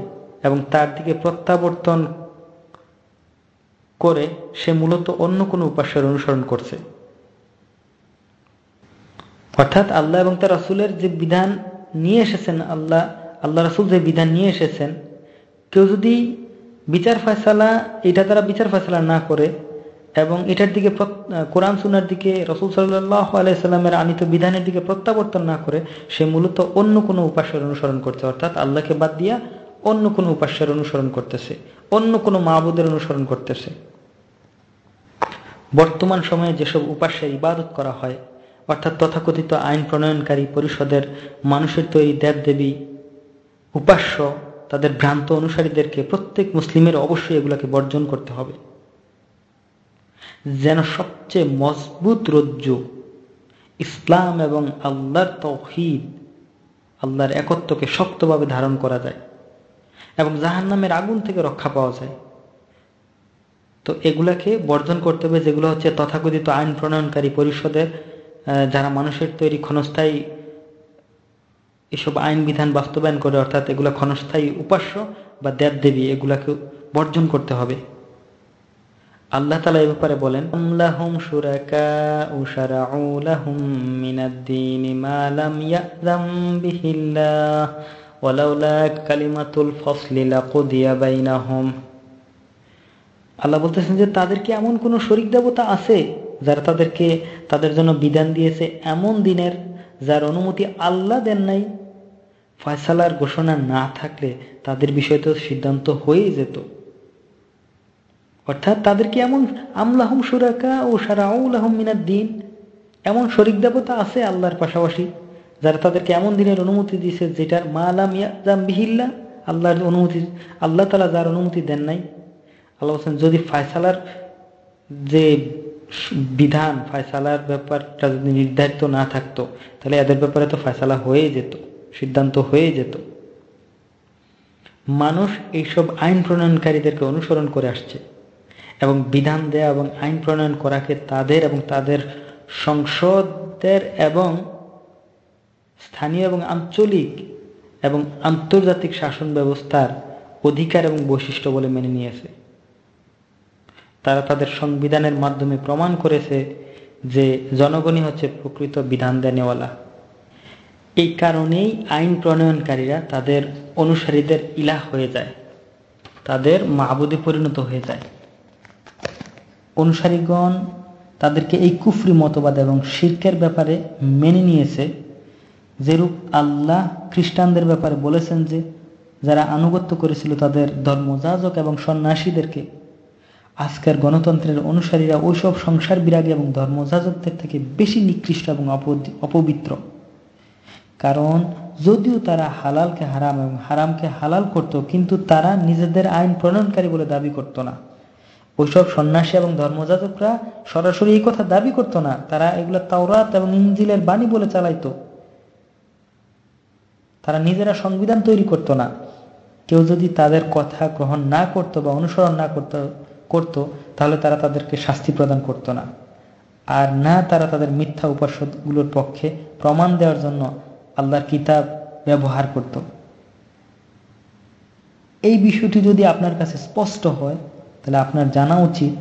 এবং তার দিকে প্রত্যাবর্তন করে, সে মূলত অন্য কোনো উপাস্যের অনুসরণ করছে। অর্থাৎ আল্লাহ এবং তার রসুলের যে বিধান নিয়ে এসেছেন, আল্লাহ আল্লাহ রসুল যে বিধান নিয়ে এসেছেন কেউ যদি বিচার ফয়সালা, এটা তারা বিচার ফয়সালা না করে এবং এটার দিকে কোরআন সুনার দিকে রসুল সাল্লাহ আলাইসাল্লামের আনিত বিধানের দিকে প্রত্যাবর্তন না করে, সে মূলত অন্য কোনো উপাস্যের অনুসরণ করছে। অর্থাৎ আল্লাহকে বাদ দিয়া অন্য কোনো উপাস্যের অনুসরণ করতেছে, অন্য কোনো মাহবুদের অনুসরণ করতেছে। বর্তমান সময়ে যেসব উপাস্যের ইবাদত করা হয়, অর্থাৎ তথাকথিত আইন প্রণয়নকারী পরিষদের মানুষের তৈরি দেবদেবী উপাস্য তাদের ভ্রান্ত অনুসারীদেরকে প্রত্যেক মুসলিমের অবশ্যই এগুলাকে বর্জন করতে হবে। যেন সবচেয়ে মজবুত রজ্জু ইসলাম এবং আল্লাহর তৌহিদ, আল্লাহর একত্বকে শক্তভাবে ধারণ করা যায় এবং জাহান নামের আগুন থেকে রক্ষা পাওয়া যায়। তো এগুলাকে বর্জন করতে হবে, যেগুলো হচ্ছে তথাকথিত আইন প্রণয়নকারী পরিষদের যারা মানুষের তৈরি ক্ষণস্থায়ী এসব আইন বিধান বাস্তবায়ন করে, অর্থাৎ এগুলা ক্ষণস্থায়ী উপাস্য বা দেব দেবী, এগুলাকে বর্জন করতে হবে। আল্লাহ তালা এ ব্যাপারে বলেন আল্লাহ বলতেছেন যে, তাদের কি এমন কোন শরিক দেবতা আছে, যারা তাদেরকে, তাদের জন্য বিধান দিয়েছে এমন দিনের, যার অনুমতি আল্লাহ দেন নাই? ফয়সালার ঘোষণা না থাকলে তাদের বিষয় তো সিদ্ধান্ত হয়েই যেত। অর্থাৎ তাদেরকে এমন আমলাহম সুরাকা ও সারাউলাহম মিনার দিন? এমন শরিক দেবতা আছে আল্লাহর পাশাপাশি, যারা তাদেরকে এমন দিনের অনুমতি দিয়েছে যেটার মা আলাম ইয়াজাম বিহিল্লা, আল্লাহর অনুমতি, আল্লাহ তালা যার অনুমতি দেন নাই। আল্লাহ হোসেন যদি ফায়সালার যে বিধান, ফায়সালার ব্যাপারটা যদি নির্ধারিত না থাকতো, তাহলে এদের ব্যাপারে তো ফায়সালা হয়ে যেত। সিদ্ধান্ত হয়ে যেত। মানুষ এইসব আইন প্রণয়নকারীদেরকে অনুসরণ করে আসছে এবং বিধান দেয়া এবং আইন প্রণয়ন করাকে তাদের এবং তাদের সংসদের এবং স্থানীয় এবং আঞ্চলিক এবং আন্তর্জাতিক শাসন ব্যবস্থার অধিকার এবং বৈশিষ্ট্য বলে মেনে নিয়েছে। তারা তাদের সংবিধানের মাধ্যমে প্রমাণ করেছে যে জনগণই হচ্ছে প্রকৃত বিধান দেনেওয়ালা এই কারণেই আইন প্রণয়নকারীরা তাদের অনুসারীদের ইলাহ হয়ে যায়। তাদের মাহবুদে পরিণত হয়ে যায়। অনুসারীগণ তাদেরকে এই কুফরি মতবাদ এবং শির্কের ব্যাপারে মেনে নিয়েছে, যেরূপ আল্লাহ খ্রিস্টানদের ব্যাপারে বলেছেন যে, যারা আনুগত্য করেছিল তাদের ধর্মযাজক এবং সন্ন্যাসীদেরকে, আজকের গণতন্ত্রের অনুসারীরা ওইসব সংসার বিরাগী এবং ধর্মযাজকদের থেকে বেশি নিকৃষ্ট এবং অপবিত্র। কারণ যদিও তারা হালালকে হারাম এবং হারামকে হালাল করত, কিন্তু তারা নিজেদের আইন প্রণয়নকারী বলে দাবি করত না। ওইসব সন্ন্যাসী এবং ধর্মযাজকরা সরাসরি এই কথা দাবি করত না। তারা এগুলো তাওরাত এবং ইঞ্জিলের বাণী বলে চালাইতো। তারা নিজেরা সংবিধান তৈরি করত না। কেউ যদি তাদের কথা গ্রহণ না করত বা অনুসরণ না করত করত, তাহলে তারা তাদেরকে শাস্তি প্রদান করত না। আর না, তারা তাদের মিথ্যা উপাসগুলোর পক্ষে প্রমাণ দেওয়ার জন্য আল্লাহর কিতাব ব্যবহার করত। এই বিষয়টি যদি আপনার কাছে স্পষ্ট হয়, তাহলে আপনার জানা উচিত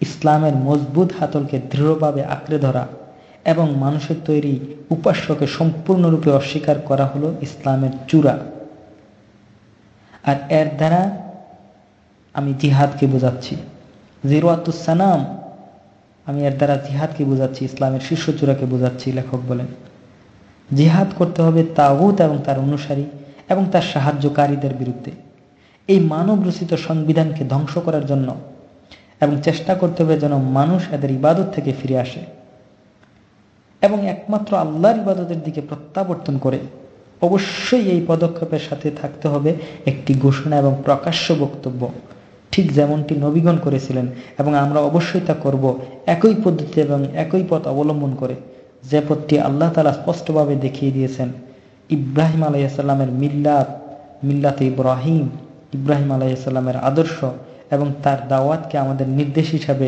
ইসলামের মজবুত হাতলকে দৃঢ়ভাবে আঁকড়ে ধরা এবং মানুষের তৈরি উপাস্যকে সম্পূর্ণরূপে অস্বীকার করা হলো ইসলামের চূড়া। আর এর দ্বারা আমি জিহাদকে বোঝাচ্ছি। জিরোয়াতুসানাম আমি এর দ্বারা জিহাদকে বোঝাচ্ছি, ইসলামের শীর্ষ চূড়াকে বোঝাচ্ছি, লেখক বলেন। জিহাদ করতে হবে তাগুত এবং তার অনুসারী এবং তার সাহায্যকারীদের বিরুদ্ধে। এই মানব রচিত সংবিধানকে ধ্বংস করার জন্য এবং চেষ্টা করতে হবে যেন মানুষ এদের ইবাদত থেকে ফিরে আসে। এবং একমাত্র আল্লাহর ইবাদতের দিকে প্রত্যাবর্তন করে অবশ্যই এই পদক্ষেপের সাথে থাকতে হবে একটি ঘোষণা এবং প্রকাশ্য বক্তব্য। ঠিক যেমনটি নবীগণ করেছিলেন এবং আমরা অবশ্যই তা করব একই পদ্ধতি এবং একই পথ অবলম্বন করে। যে পথটি আল্লাহ তালা স্পষ্টভাবে দেখিয়ে দিয়েছেন, ইব্রাহিম আলাইসাল্লামের মিল্লাত মিল্লাত ইব্রাহিম ইব্রাহিম আলাইসাল্লামের আদর্শ এবং তার দাওয়াতকে আমাদের নির্দেশ হিসাবে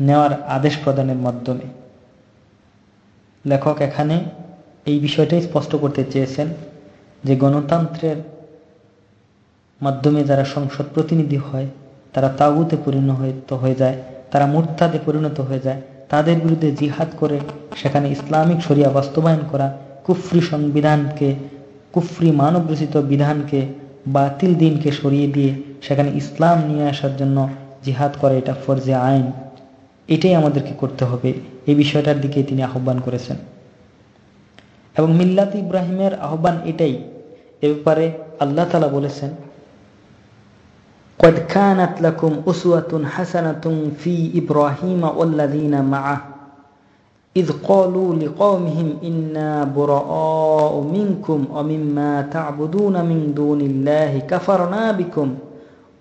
নেওয়ার আদেশ প্রদানের মাধ্যমে। লেখক এখানে এই বিষয়টাই স্পষ্ট করতে চেয়েছেন যে গণতন্ত্রের মাধ্যমে যারা সংসদ প্রতিনিধি হয়, তারা তাগুতে পরিণত হয়ে যায়, তারা মুরতাদে পরিণত হয়ে যায়। তাদের বিরুদ্ধে জিহাদ করে সেখানে ইসলামিক শরিয়া বাস্তবায়ন করা কুফরি সংবিধানকে, কুফরি মানবরচিত বিধানকে, বাতিল দিনকে সরিয়ে দিয়ে সেখানে ইসলাম নিয়ে আসার জন্য জিহাদ করা, এটা ফরজে আইন। এটাই আমাদেরকে করতে হবে। এই বিষয়টার দিকে তিনি আহ্বান করেছেন। এবং মিল্লাত ইব্রাহিমের আহ্বান এটাই। এ ব্যাপারে আল্লাহ তালা বলেছেন قد كانت لكم أسوة حسنة في إبراهيم والذين معه إذ قالوا لقومهم إنا براء منكم ومما تعبدون من دون الله كفرنا بكم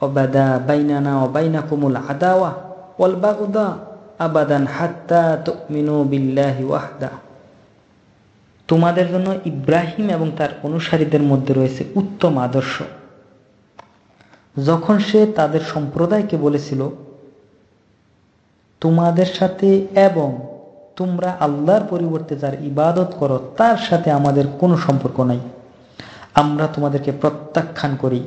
وبدا بيننا وبينكم العداوة والبغضاء أبدا حتى تؤمنوا بالله وحده তোমাদের জন্য ইব্রাহিম এবং তার অনুসারীদের মধ্যে রয়েছে উত্তম আদর্শ যখন সে তাদের সম্প্রদায়কে বলেছিল, তোমাদের সাথে এবং তোমরা আল্লাহর পরিবর্তে যার ইবাদত করো, তার সাথে আমাদের কোনো সম্পর্ক নাই। আমরা তোমাদেরকে প্রত্যাখ্যান করি।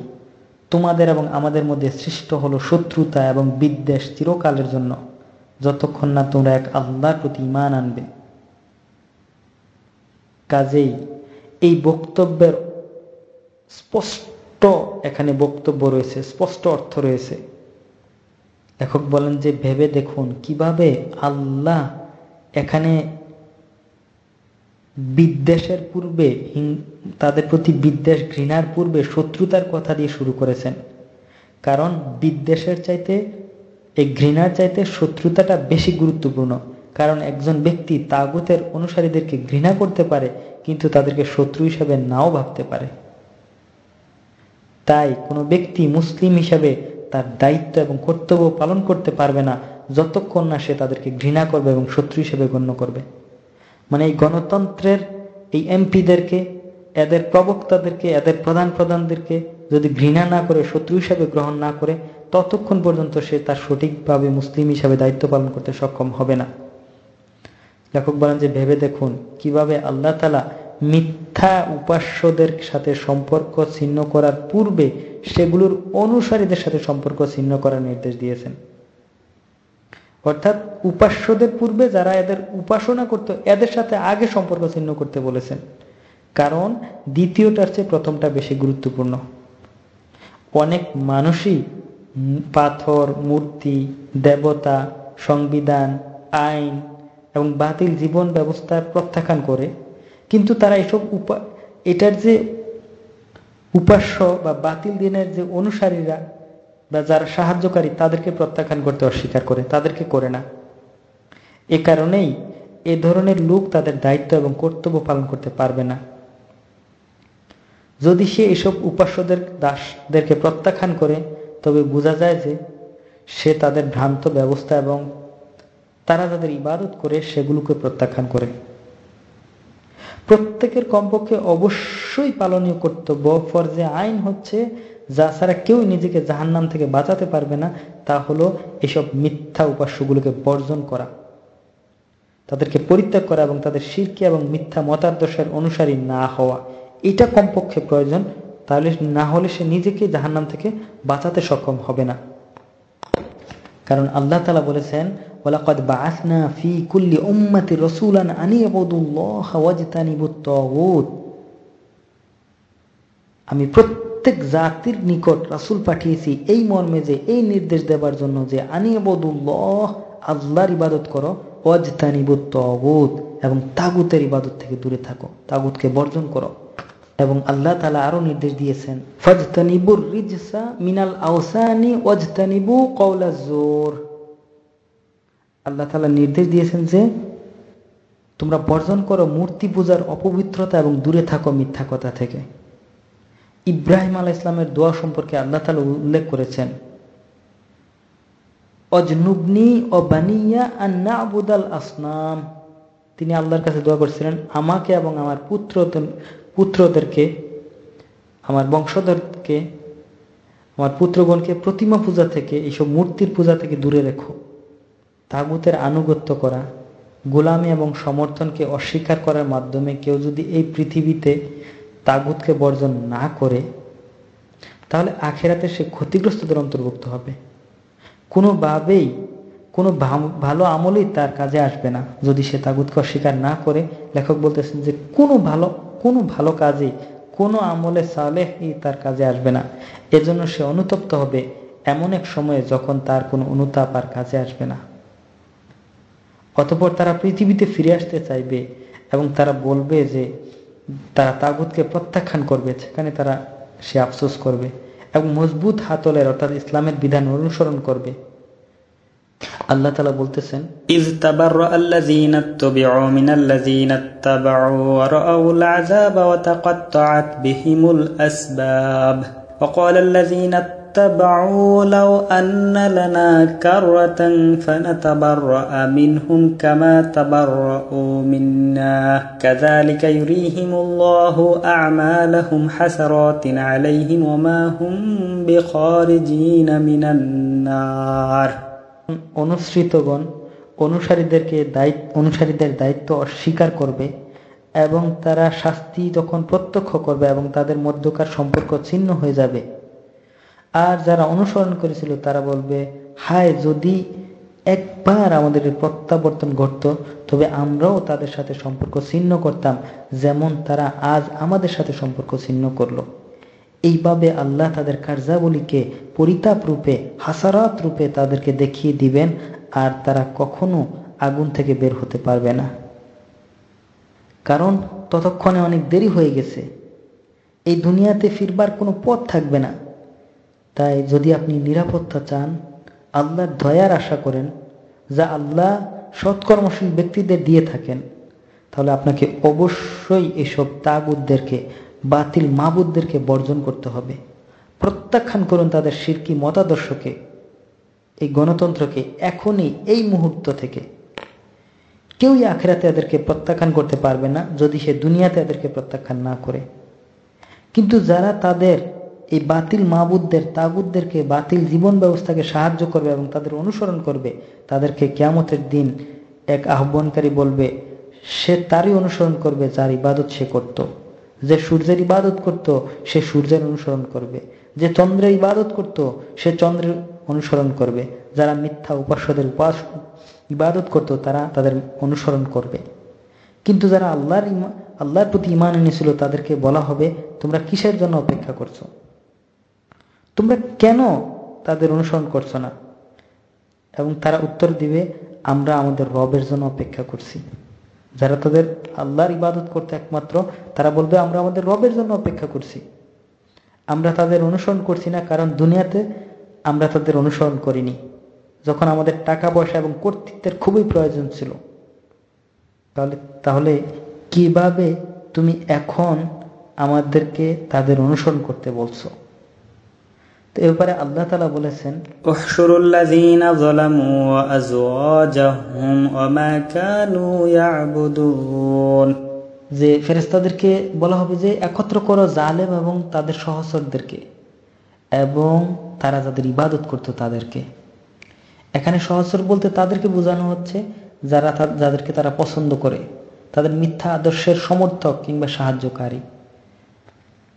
তোমাদের এবং আমাদের মধ্যে সৃষ্ট হলো শত্রুতা এবং বিদ্বেষ চিরকালের জন্য, যতক্ষণ না তোমরা এক আল্লাহর প্রতি ইমান আনবে। কাজেই এই বক্তব্যের স্পষ্ট এখানে বক্তব্য রয়েছে, স্পষ্ট অর্থ রয়েছে। লেখক বলেন যে, ভেবে দেখুন, কীভাবে আল্লাহ এখানে বিদ্বেষের পূর্বে তাদের প্রতি বিদ্বেষ, ঘৃণার পূর্বে শত্রুতার কথা দিয়ে শুরু করেছেন। কারণ বিদ্বেষের চাইতে, এই ঘৃণার চাইতে শত্রুতাটা বেশি গুরুত্বপূর্ণ। কারণ একজন ব্যক্তি তাগুতের অনুসারীদেরকে ঘৃণা করতে পারে, কিন্তু তাদেরকে শত্রু হিসাবে নাও ভাবতে পারে। তাই কোনো ব্যক্তি মুসলিম হিসাবে তার দায়িত্ব এবং কর্তব্য পালন করতে পারবে না, যতক্ষণ না সে তাদেরকে ঘৃণা করবে এবং শত্রু হিসেবে গণ্য করবে। মানে এই গণতন্ত্রের এই এমপিদেরকে, এদের প্রবক্তাদেরকে, এদের প্রধান প্রধানদেরকে যদি ঘৃণা না করে, শত্রু হিসাবে গ্রহণ না করে, ততক্ষণ পর্যন্ত সে তার সঠিকভাবে মুসলিম হিসাবে দায়িত্ব পালন করতে সক্ষম হবে না। লেখক বলেন যে, ভেবে দেখুন কীভাবে আল্লাহ তালা মিথ্যা উপাস্যদের সাথে সম্পর্ক ছিন্ন করার পূর্বে সেগুলোর অনুসারীদের সাথে সম্পর্ক ছিন্ন করার নির্দেশ দিয়েছেন। অর্থাৎ উপাস্যদের পূর্বে যারা এদের উপাসনা করত, এদের সাথে আগে সম্পর্ক ছিন্ন করতে বলেছেন। কারণ দ্বিতীয়টার চেয়ে প্রথমটা বেশি গুরুত্বপূর্ণ। অনেক মানুষই পাথর, মূর্তি, দেবতা, সংবিধান, আইন এবং বাতিল জীবন ব্যবস্থার প্রত্যাখ্যান করে কিন্তু তারা এসব উপা, এটার যে উপাস্য বা বাতিল দিনের যে অনুসারীরা বা যারা সাহায্যকারী, তাদেরকে প্রত্যাখ্যান করতে অস্বীকার করে, তাদেরকে করে না। এ কারণেই এ ধরনের লোক তাদের দায়িত্ব এবং কর্তব্য পালন করতে পারবে না। যদি সে এসব উপাস্যদের দাসদেরকে প্রত্যাখ্যান করে, তবে বোঝা যায় যে সে তাদের ভ্রান্ত ব্যবস্থা এবং তারা যাদের ইবাদত করে, সেগুলোকে প্রত্যাখ্যান করে। প্রত্যেকের কমপক্ষে অবশ্যই পালনীয় কর্তব্য ফরজে আইন হচ্ছে যা ছাড়া কেউ নিজেকে জাহান্নাম থেকে বাঁচাতে পারবে না, তা হলো এসব মিথ্যা উপাস্যগুলোকে বর্জন করা। তাদেরকে পরিত্যাগ করা এবং তাদের শিরকে এবং মিথ্যা মতাদর্শের অনুসারী না হওয়া। এটা কমপক্ষে প্রয়োজন, তাহলে না হলে সে নিজেকে জাহান্নাম থেকে বাঁচাতে সক্ষম হবে না। কারণ আল্লাহ তালা বলেছেন ওলাকদ বাসনা ফি কুল্লি উম্মতি রসুলান আনি আমি প্রত্যেক জাতির নিকট রাসুল পাঠিয়েছি এই মর্মে যে, এই নির্দেশ দেবার জন্য যে, আনি আবদুল্লাহ আল্লাহর ইবাদত করো অজতানিবুত তগুত, এবং তাগুতের ইবাদত থেকে দূরে থাকো, তাগুতকে বর্জন করো। এবং আল্লাহ তালা আরও নির্দেশ দিয়েছেন, ফজতানিবুর রিজসা মিনাল আওসানি, ওয়াজতানিবু কওলা জোর আল্লাহ তালা নির্দেশ দিয়েছেন যে, তোমরা বর্জন করো মূর্তি পূজার অপবিত্রতা এবং দূরে থাকো মিথ্যা কথা থেকে। ইব্রাহিম আলাহ ইসলামের দোয়া সম্পর্কে আল্লাহ তালা উল্লেখ করেছেন। অজনুবনি ও আসনাম। তিনি আল্লাহর কাছে দোয়া করছিলেন, আমাকে এবং আমার পুত্র পুত্রদেরকে, আমার বংশধরকে, আমার পুত্রগণকে প্রতিমা পূজা থেকে, এইসব মূর্তির পূজা থেকে দূরে রেখো। তাগুতের আনুগত্য করা, গোলামি এবং সমর্থনকে অস্বীকার করার মাধ্যমে কেউ যদি এই পৃথিবীতে তাগুতকে বর্জন না করে, তাহলে আখেরাতে সে ক্ষতিগ্রস্তদের অন্তর্ভুক্ত হবে। কোনোভাবেই, কোনো ভালো আমলই তার কাজে আসবে না। যদি সে তাগুতকে অস্বীকার না করে, লেখক বলতেছেন যে কোনো ভালো কোনো ভালো কাজেই, কোনো আমলে সালেহই তার কাজে আসবে না। এজন্য সে অনুতপ্ত হবে এমন এক সময়ে যখন তার কোনো অনুতাপ আর কাজে আসবে না। অতপর তারা পৃথিবীতে ফিরে আসতে চাইবে এবং তারা বলবে যে তারা তাগুতকে প্রত্যাখ্যান করবে সেখানে তারা সে আফসোস করবে এবং মজবুত হাতলের অর্থাৎ ইসলামের বিধান অনুসরণ করবে আল্লাহ তালা বলতেছেন إذ تبرأ الذين اتبعوا من الذين اتبعوا ورأوا العذاب وتقطعت بهم الأسباب وقال الذين اتبعوا لو أن لنا كرة فنتبرأ منهم كما تبرؤوا منا كذلك يريهم الله أعمالهم حسرات عليهم وما هم بخارجين من النار অনুসৃতগণ অনুসারীদেরকে দায়িত্ব অনুসারীদের দায়িত্ব অস্বীকার করবে এবং তারা শাস্তি যখন প্রত্যক্ষ করবে এবং তাদের মধ্যকার সম্পর্ক ছিন্ন হয়ে যাবে আর যারা অনুসরণ করেছিল তারা বলবে, হায়, যদি একবার আমাদের প্রত্যাবর্তন ঘটত, তবে আমরাও তাদের সাথে সম্পর্ক ছিন্ন করতাম, যেমন তারা আজ আমাদের সাথে সম্পর্ক ছিন্ন করল। এইভাবে আল্লাহ তাদের কার্যাবলীকে পরিতাপ রূপে, হাসারাত রূপে তাদেরকে দেখিয়ে দিবেন, আর তারা কখনো আগুন থেকে বের হতে পারবে না। কারণ ততক্ষণে অনেক দেরি হয়ে গেছে। এই দুনিয়াতে ফিরবার কোনো পথ থাকবে না। তাই যদি আপনি নিরাপত্তা চান, আল্লাহর দয়ার আশা করেন, যা আল্লাহ সৎকর্মশীল ব্যক্তিদের দিয়ে থাকেন, তাহলে আপনাকে অবশ্যই এসব তাগুদদেরকে বাতিল মাবুদদেরকে বর্জন করতে হবে। প্রত্যাখ্যান করুন তাদের শিরকি মতাদর্শকে, এই গণতন্ত্রকে এখনই, এই মুহূর্ত থেকে। কেউই আখেরাতে এদেরকে প্রত্যাখ্যান করতে পারবে না, যদি সে দুনিয়াতে এদেরকে প্রত্যাখ্যান না করে। কিন্তু যারা তাদের এই বাতিল মাবুদদের, তাগুদদেরকে বাতিল জীবন ব্যবস্থাকে সাহায্য করবে এবং তাদের অনুসরণ করবে, তাদেরকে কেয়ামতের দিন এক আহ্বানকারী বলবে, সে তারই অনুসরণ করবে যার ইবাদত সে করত। যে সূর্যের ইবাদত করত, সে সূর্যের অনুসরণ করবে। যে চন্দ্রের ইবাদত করত, সে চন্দ্রের অনুসরণ করবে। যারা মিথ্যা উপাস্যদের উপাস, ইবাদত করত, তারা তাদের অনুসরণ করবে। কিন্তু যারা আল্লাহর আল্লাহর প্রতি ইমান এনেছিল, তাদেরকে বলা হবে, তোমরা কিসের জন্য অপেক্ষা করছ? তোমরা কেন তাদের অনুসরণ করছ না? এবং তারা উত্তর দিবে, আমরা আমাদের রবের জন্য অপেক্ষা করছি। যারা তাদের আল্লাহর ইবাদত করতে একমাত্র, তারা বলবে, আমরা আমাদের রবের জন্য অপেক্ষা করছি। আমরা তাদের অনুসরণ করছি না, কারণ দুনিয়াতে আমরা তাদের অনুসরণ করিনি। যখন আমাদের টাকা পয়সা এবং কর্তৃত্বের খুবই প্রয়োজন ছিল। তাহলে তাহলে কীভাবে তুমি এখন আমাদেরকে তাদের অনুসরণ করতে বলছো? তো এ আল্লাহ তালা বলেছেন যে ফেরেস্তাদেরকে বলা হবে যে একত্র করো জালেম এবং তাদের সহচরদেরকে এবং তারা যাদের ইবাদত করত তাদেরকে। এখানে সহচর বলতে তাদেরকে বোঝানো হচ্ছে যারা যাদেরকে তারা পছন্দ করে তাদের মিথ্যা আদর্শের সমর্থক কিংবা সাহায্যকারী।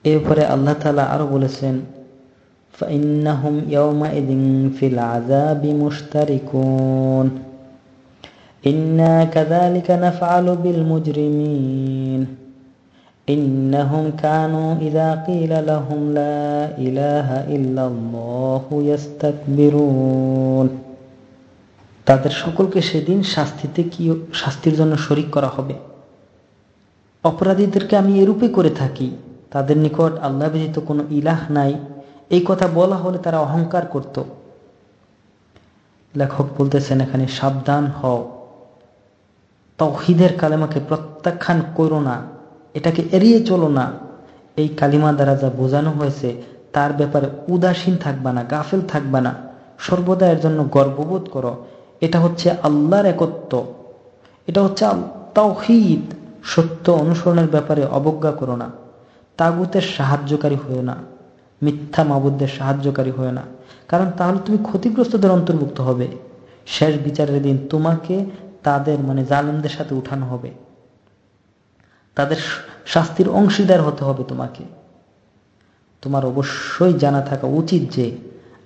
এরপরে আল্লাহ তালা আরও বলেছেন فإنهم يومئذ في العذاب مشتركون إنا كذلك نفعل بالمجرمين إنهم كانوا إذا قيل لهم لا إله إلا الله يستكبرون তাদের সকলকে সেদিন শাস্তিতে কি শাস্তির জন্য শরিক করা হবে অপরাধীদেরকে আমি এরূপে করে থাকি তাদের নিকট আল্লাহ ব্যতীত কোনো ইলাহ নাই এই কথা বলা হলে তারা অহংকার করত। লেখক বলতেছেন, এখানে সাবধান হও। তহিদের কালেমাকে প্রত্যাখ্যান করো না। এটাকে এড়িয়ে চলো না। এই কালিমা দ্বারা যা বোঝানো হয়েছে, তার ব্যাপারে উদাসীন থাকবা না, গাফেল থাকবা না। সর্বদা এর জন্য গর্ববোধ করো। এটা হচ্ছে আল্লাহর একত্ব। এটা হচ্ছে তৌহিদ সত্য অনুসরণের ব্যাপারে অবজ্ঞা করো না। তাগুতের সাহায্যকারী হয়েও না। মিথ্যা মাবুদদের সাহায্যকারী হয়ে না। কারণ তাহলে তুমি ক্ষতিগ্রস্তদের অন্তর্ভুক্ত হবে। শেষ বিচারের দিন তোমাকে তাদের মানে জালেমদের সাথে উঠানো হবে। তাদের শাস্তির অংশীদার হতে হবে তোমাকে। তোমার অবশ্যই জানা থাকা উচিত যে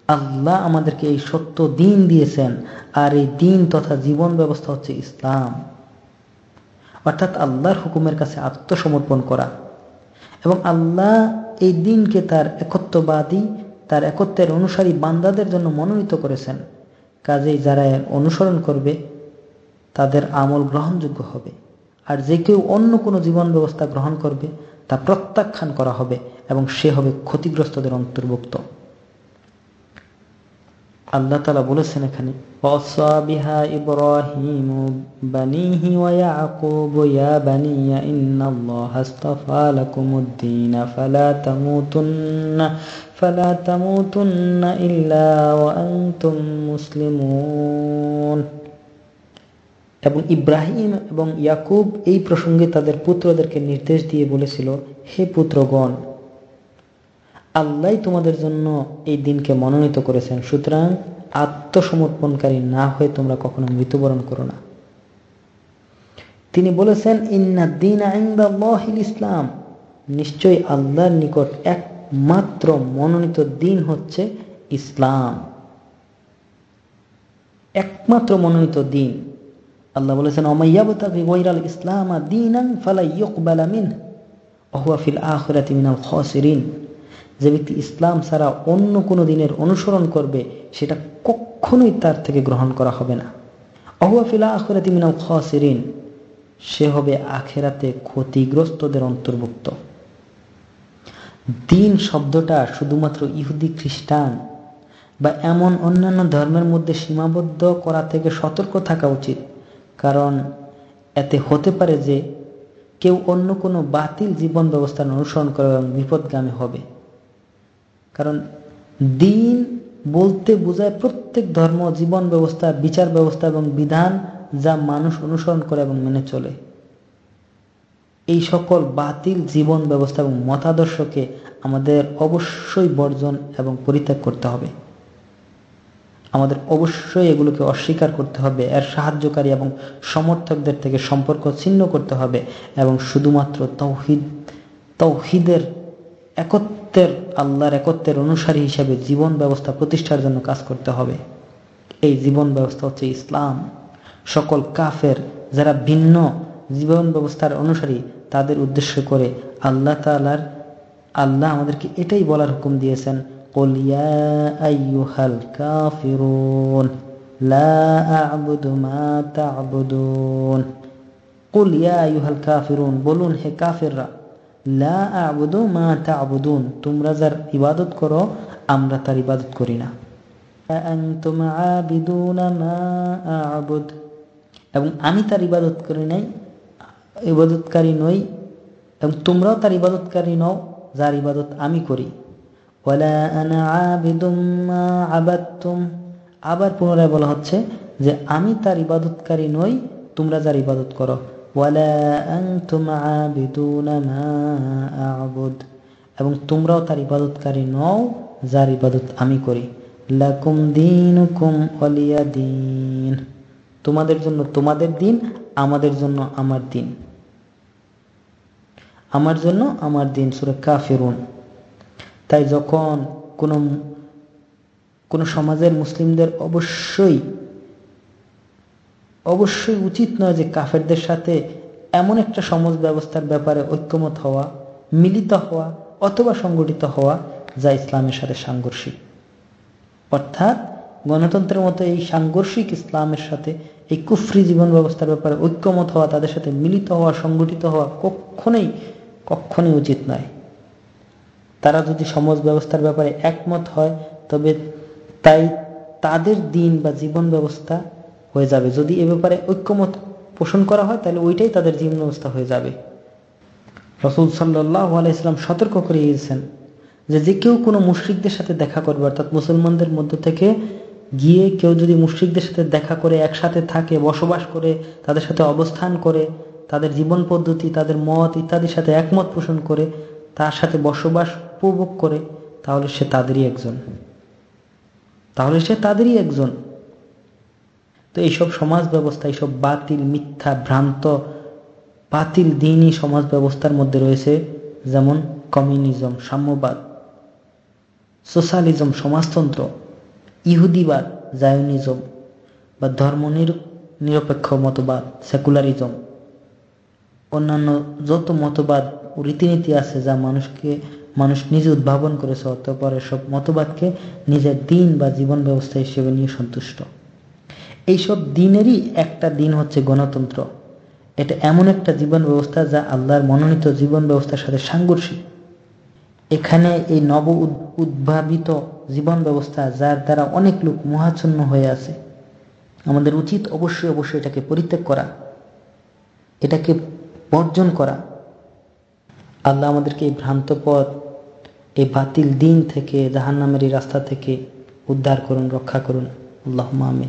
আল্লাহ আমাদেরকে এই সত্য দিন দিয়েছেন আর এই দিন তথা জীবন ব্যবস্থা হচ্ছে ইসলাম। অর্থাৎ আল্লাহর হুকুমের কাছে আত্মসমর্পণ করা। এবং আল্লাহ এই দিনকে তার একত্ববাদী, তার একত্বের অনুসারী বান্দাদের জন্য মনোনীত করেছেন। কাজেই যারা অনুসরণ করবে, তাদের আমল গ্রহণযোগ্য হবে। আর যে কেউ অন্য কোনো জীবন ব্যবস্থা গ্রহণ করবে, তা প্রত্যাখ্যান করা হবে এবং সে হবে ক্ষতিগ্রস্তদের অন্তর্ভুক্ত। আল্লাহ তালা বলেছেন এখানে ইয়া বানিয়া ইল্লা ওয়া এবং ইব্রাহিম এবং ইয়াকুব এই প্রসঙ্গে তাদের পুত্রদেরকে নির্দেশ দিয়ে বলেছিল, হে পুত্রগণ আল্লাহ তোমাদের জন্য এই দিনকে মনোনীত করেছেন। সুতরাং আত্মসমর্পণকারী না হয়ে তোমরা কখনো মৃত্যুবরণ করো না। তিনি বলেছেন ইন্নাদ্দিন ইসলাম। নিশ্চয়ই আল্লাহর নিকট একমাত্র মনোনীত দিন হচ্ছে ইসলাম। একমাত্র মনোনীত দিন। আল্লাহ বলেছেন অমাইয়াবতাকি গৈরাল ইসলাম দিনাং ফালা ইয়কবালা মিন অহুয়া ফিল মিনাল যে ব্যক্তি ইসলাম ছাড়া অন্য কোনো দিনের অনুসরণ করবে, সেটা কখনোই তার থেকে গ্রহণ করা হবে না। অহুয়া ফিল আখরাতি মিনাল খসিরিন, সে হবে আখেরাতে ক্ষতিগ্রস্তদের অন্তর্ভুক্ত। দিন শব্দটা শুধুমাত্র ইহুদি খ্রিস্টান বা এমন অন্যান্য ধর্মের মধ্যে সীমাবদ্ধ করা থেকে সতর্ক থাকা উচিত, কারণ এতে হতে পারে যে কেউ অন্য কোনো বাতিল জীবন ব্যবস্থার অনুসরণ করে এবং বিপদগামী হবে। কারণ দিন বলতে বোঝায় প্রত্যেক ধর্ম, জীবন ব্যবস্থা, বিচার ব্যবস্থা এবং বিধান যা মানুষ অনুসরণ করে এবং মেনে চলে। এই সকল বাতিল জীবন ব্যবস্থা এবং মতাদর্শকে আমাদের অবশ্যই বর্জন এবং পরিত্যাগ করতে হবে। আমাদের অবশ্যই এগুলোকে অস্বীকার করতে হবে, এর সাহায্যকারী এবং সমর্থকদের থেকে সম্পর্ক ছিন্ন করতে হবে এবং শুধুমাত্র তৌহিদ, তৌহিদের একত্বের আল্লাহর একত্বের অনুসারী হিসেবে জীবন ব্যবস্থা প্রতিষ্ঠার জন্য কাজ করতে হবে। এই জীবন ব্যবস্থা হচ্ছে ইসলাম। সকল কাফের যারা ভিন্ন জীবন ব্যবস্থার অনুসারী, তাদের উদ্দেশ্য করে আল্লাহ তালার আল্লাহ আমাদেরকে এটাই বলার হুকুম দিয়েছেন বলুন, হে কাফিররা লা আবুদু মা তা'বুদুন। তোমরা যার ইবাদত করো, আমরা তার ইবাদত করি না। আবিদুনা এবং আমি তার ইবাদত করি নাই, ইবাদতকারী নই, এবং তোমরাও তার ইবাদতকারী নও, যার ইবাদত আমি করি। ওয়ালা আনা আবিদুম আবাদতুম। আবার পুনরায় বলা হচ্ছে যে, আমি তার ইবাদতকারী নই, তোমরা যার ইবাদত করো। ওয়ালা আনতুম আবিদুনা মা আ'বুদ। এবং তোমরাও তার ইবাদতকারী নও, যার ইবাদত আমি করি। লাকুম দীনুকুম ওয়ালিয়া দিন। তোমাদের জন্য তোমাদের দিন, আমাদের জন্য আমার দিন। আমার জন্য আমার দিন, সুরে কাফেরুন। তাই যখন কোনো কোনো সমাজের মুসলিমদের অবশ্যই অবশ্যই উচিত নয় যে কাফেরদের সাথে এমন একটা সমাজ ব্যবস্থার ব্যাপারে ঐক্যমত হওয়া, মিলিত হওয়া অথবা সংগঠিত হওয়া যা ইসলামের সাথে সাংঘর্ষিক। অর্থাৎ গণতন্ত্রের মতো এই সাংঘর্ষিক ইসলামের সাথে এই কুফরি জীবন ব্যবস্থার ব্যাপারে ঐক্যমত হওয়া, তাদের সাথে মিলিত হওয়া, সংগঠিত হওয়া কখনোই কখনোই উচিত নয়। তারা যদি সমাজ ব্যবস্থার ব্যাপারে একমত হয়, তবে তাই তাদের দিন বা জীবন ব্যবস্থা হয়ে যাবে। যদি এ ব্যাপারে ঐক্যমত পোষণ করা হয়, তাহলে ওইটাই তাদের জীবন ব্যবস্থা হয়ে যাবে। রসুল সাল্লাহ আলাইসলাম সতর্ক করে দিয়েছেন যে যে কেউ কোনো মুশ্রিকদের সাথে দেখা করবে, অর্থাৎ মুসলমানদের মধ্য থেকে গিয়ে কেউ যদি মুশ্রিকদের সাথে দেখা করে, একসাথে থাকে, বসবাস করে, তাদের সাথে অবস্থান করে, তাদের জীবন পদ্ধতি, তাদের মত ইত্যাদির সাথে একমত পোষণ করে, তার সাথে বসবাস উপভোগ করে, তাহলে সে তাদেরই একজন। তাহলে সে তাদেরই একজন। তো এইসব সমাজ ব্যবস্থা এইসব বাতিল, মিথ্যা, ভ্রান্ত, বাতিল দিনই সমাজ ব্যবস্থার মধ্যে রয়েছে, যেমন কমিউনিজম, সাম্যবাদ, সোশ্যালিজম, সমাজতন্ত্র, ইহুদিবাদ, জায়নিজম বা ধর্ম নিরপেক্ষ মতবাদ, সেকুলারিজম। অন্যান্য যত মতবাদ রীতিনীতি আছে যা মানুষকে, মানুষ নিজে উদ্ভাবন করেছে, অতপর এসব মতবাদকে নিজের দিন বা জীবন ব্যবস্থা হিসেবে নিয়ে সন্তুষ্ট। এইসব দিনেরই একটা দিন হচ্ছে গণতন্ত্র। এটা এমন একটা জীবন ব্যবস্থা যা আল্লাহর মনোনীত জীবন ব্যবস্থার সাথে সাংঘর্ষিক। এখানে এই নব উদ্ভাবিত জীবন ব্যবস্থা যার দ্বারা অনেক লোক মহাচ্ছন্ন হয়ে আছে। আমাদের উচিত অবশ্যই অবশ্যই এটাকে পরিত্যাগ করা। এটাকে বর্জন করা। আল্লাহ আমাদেরকে এই ভ্রান্ত পথ, এই বাতিল দিন থেকে জাহান নামের এই রাস্তা থেকে উদ্ধার করুন, রক্ষা করুন। আল্লাহ আমিন।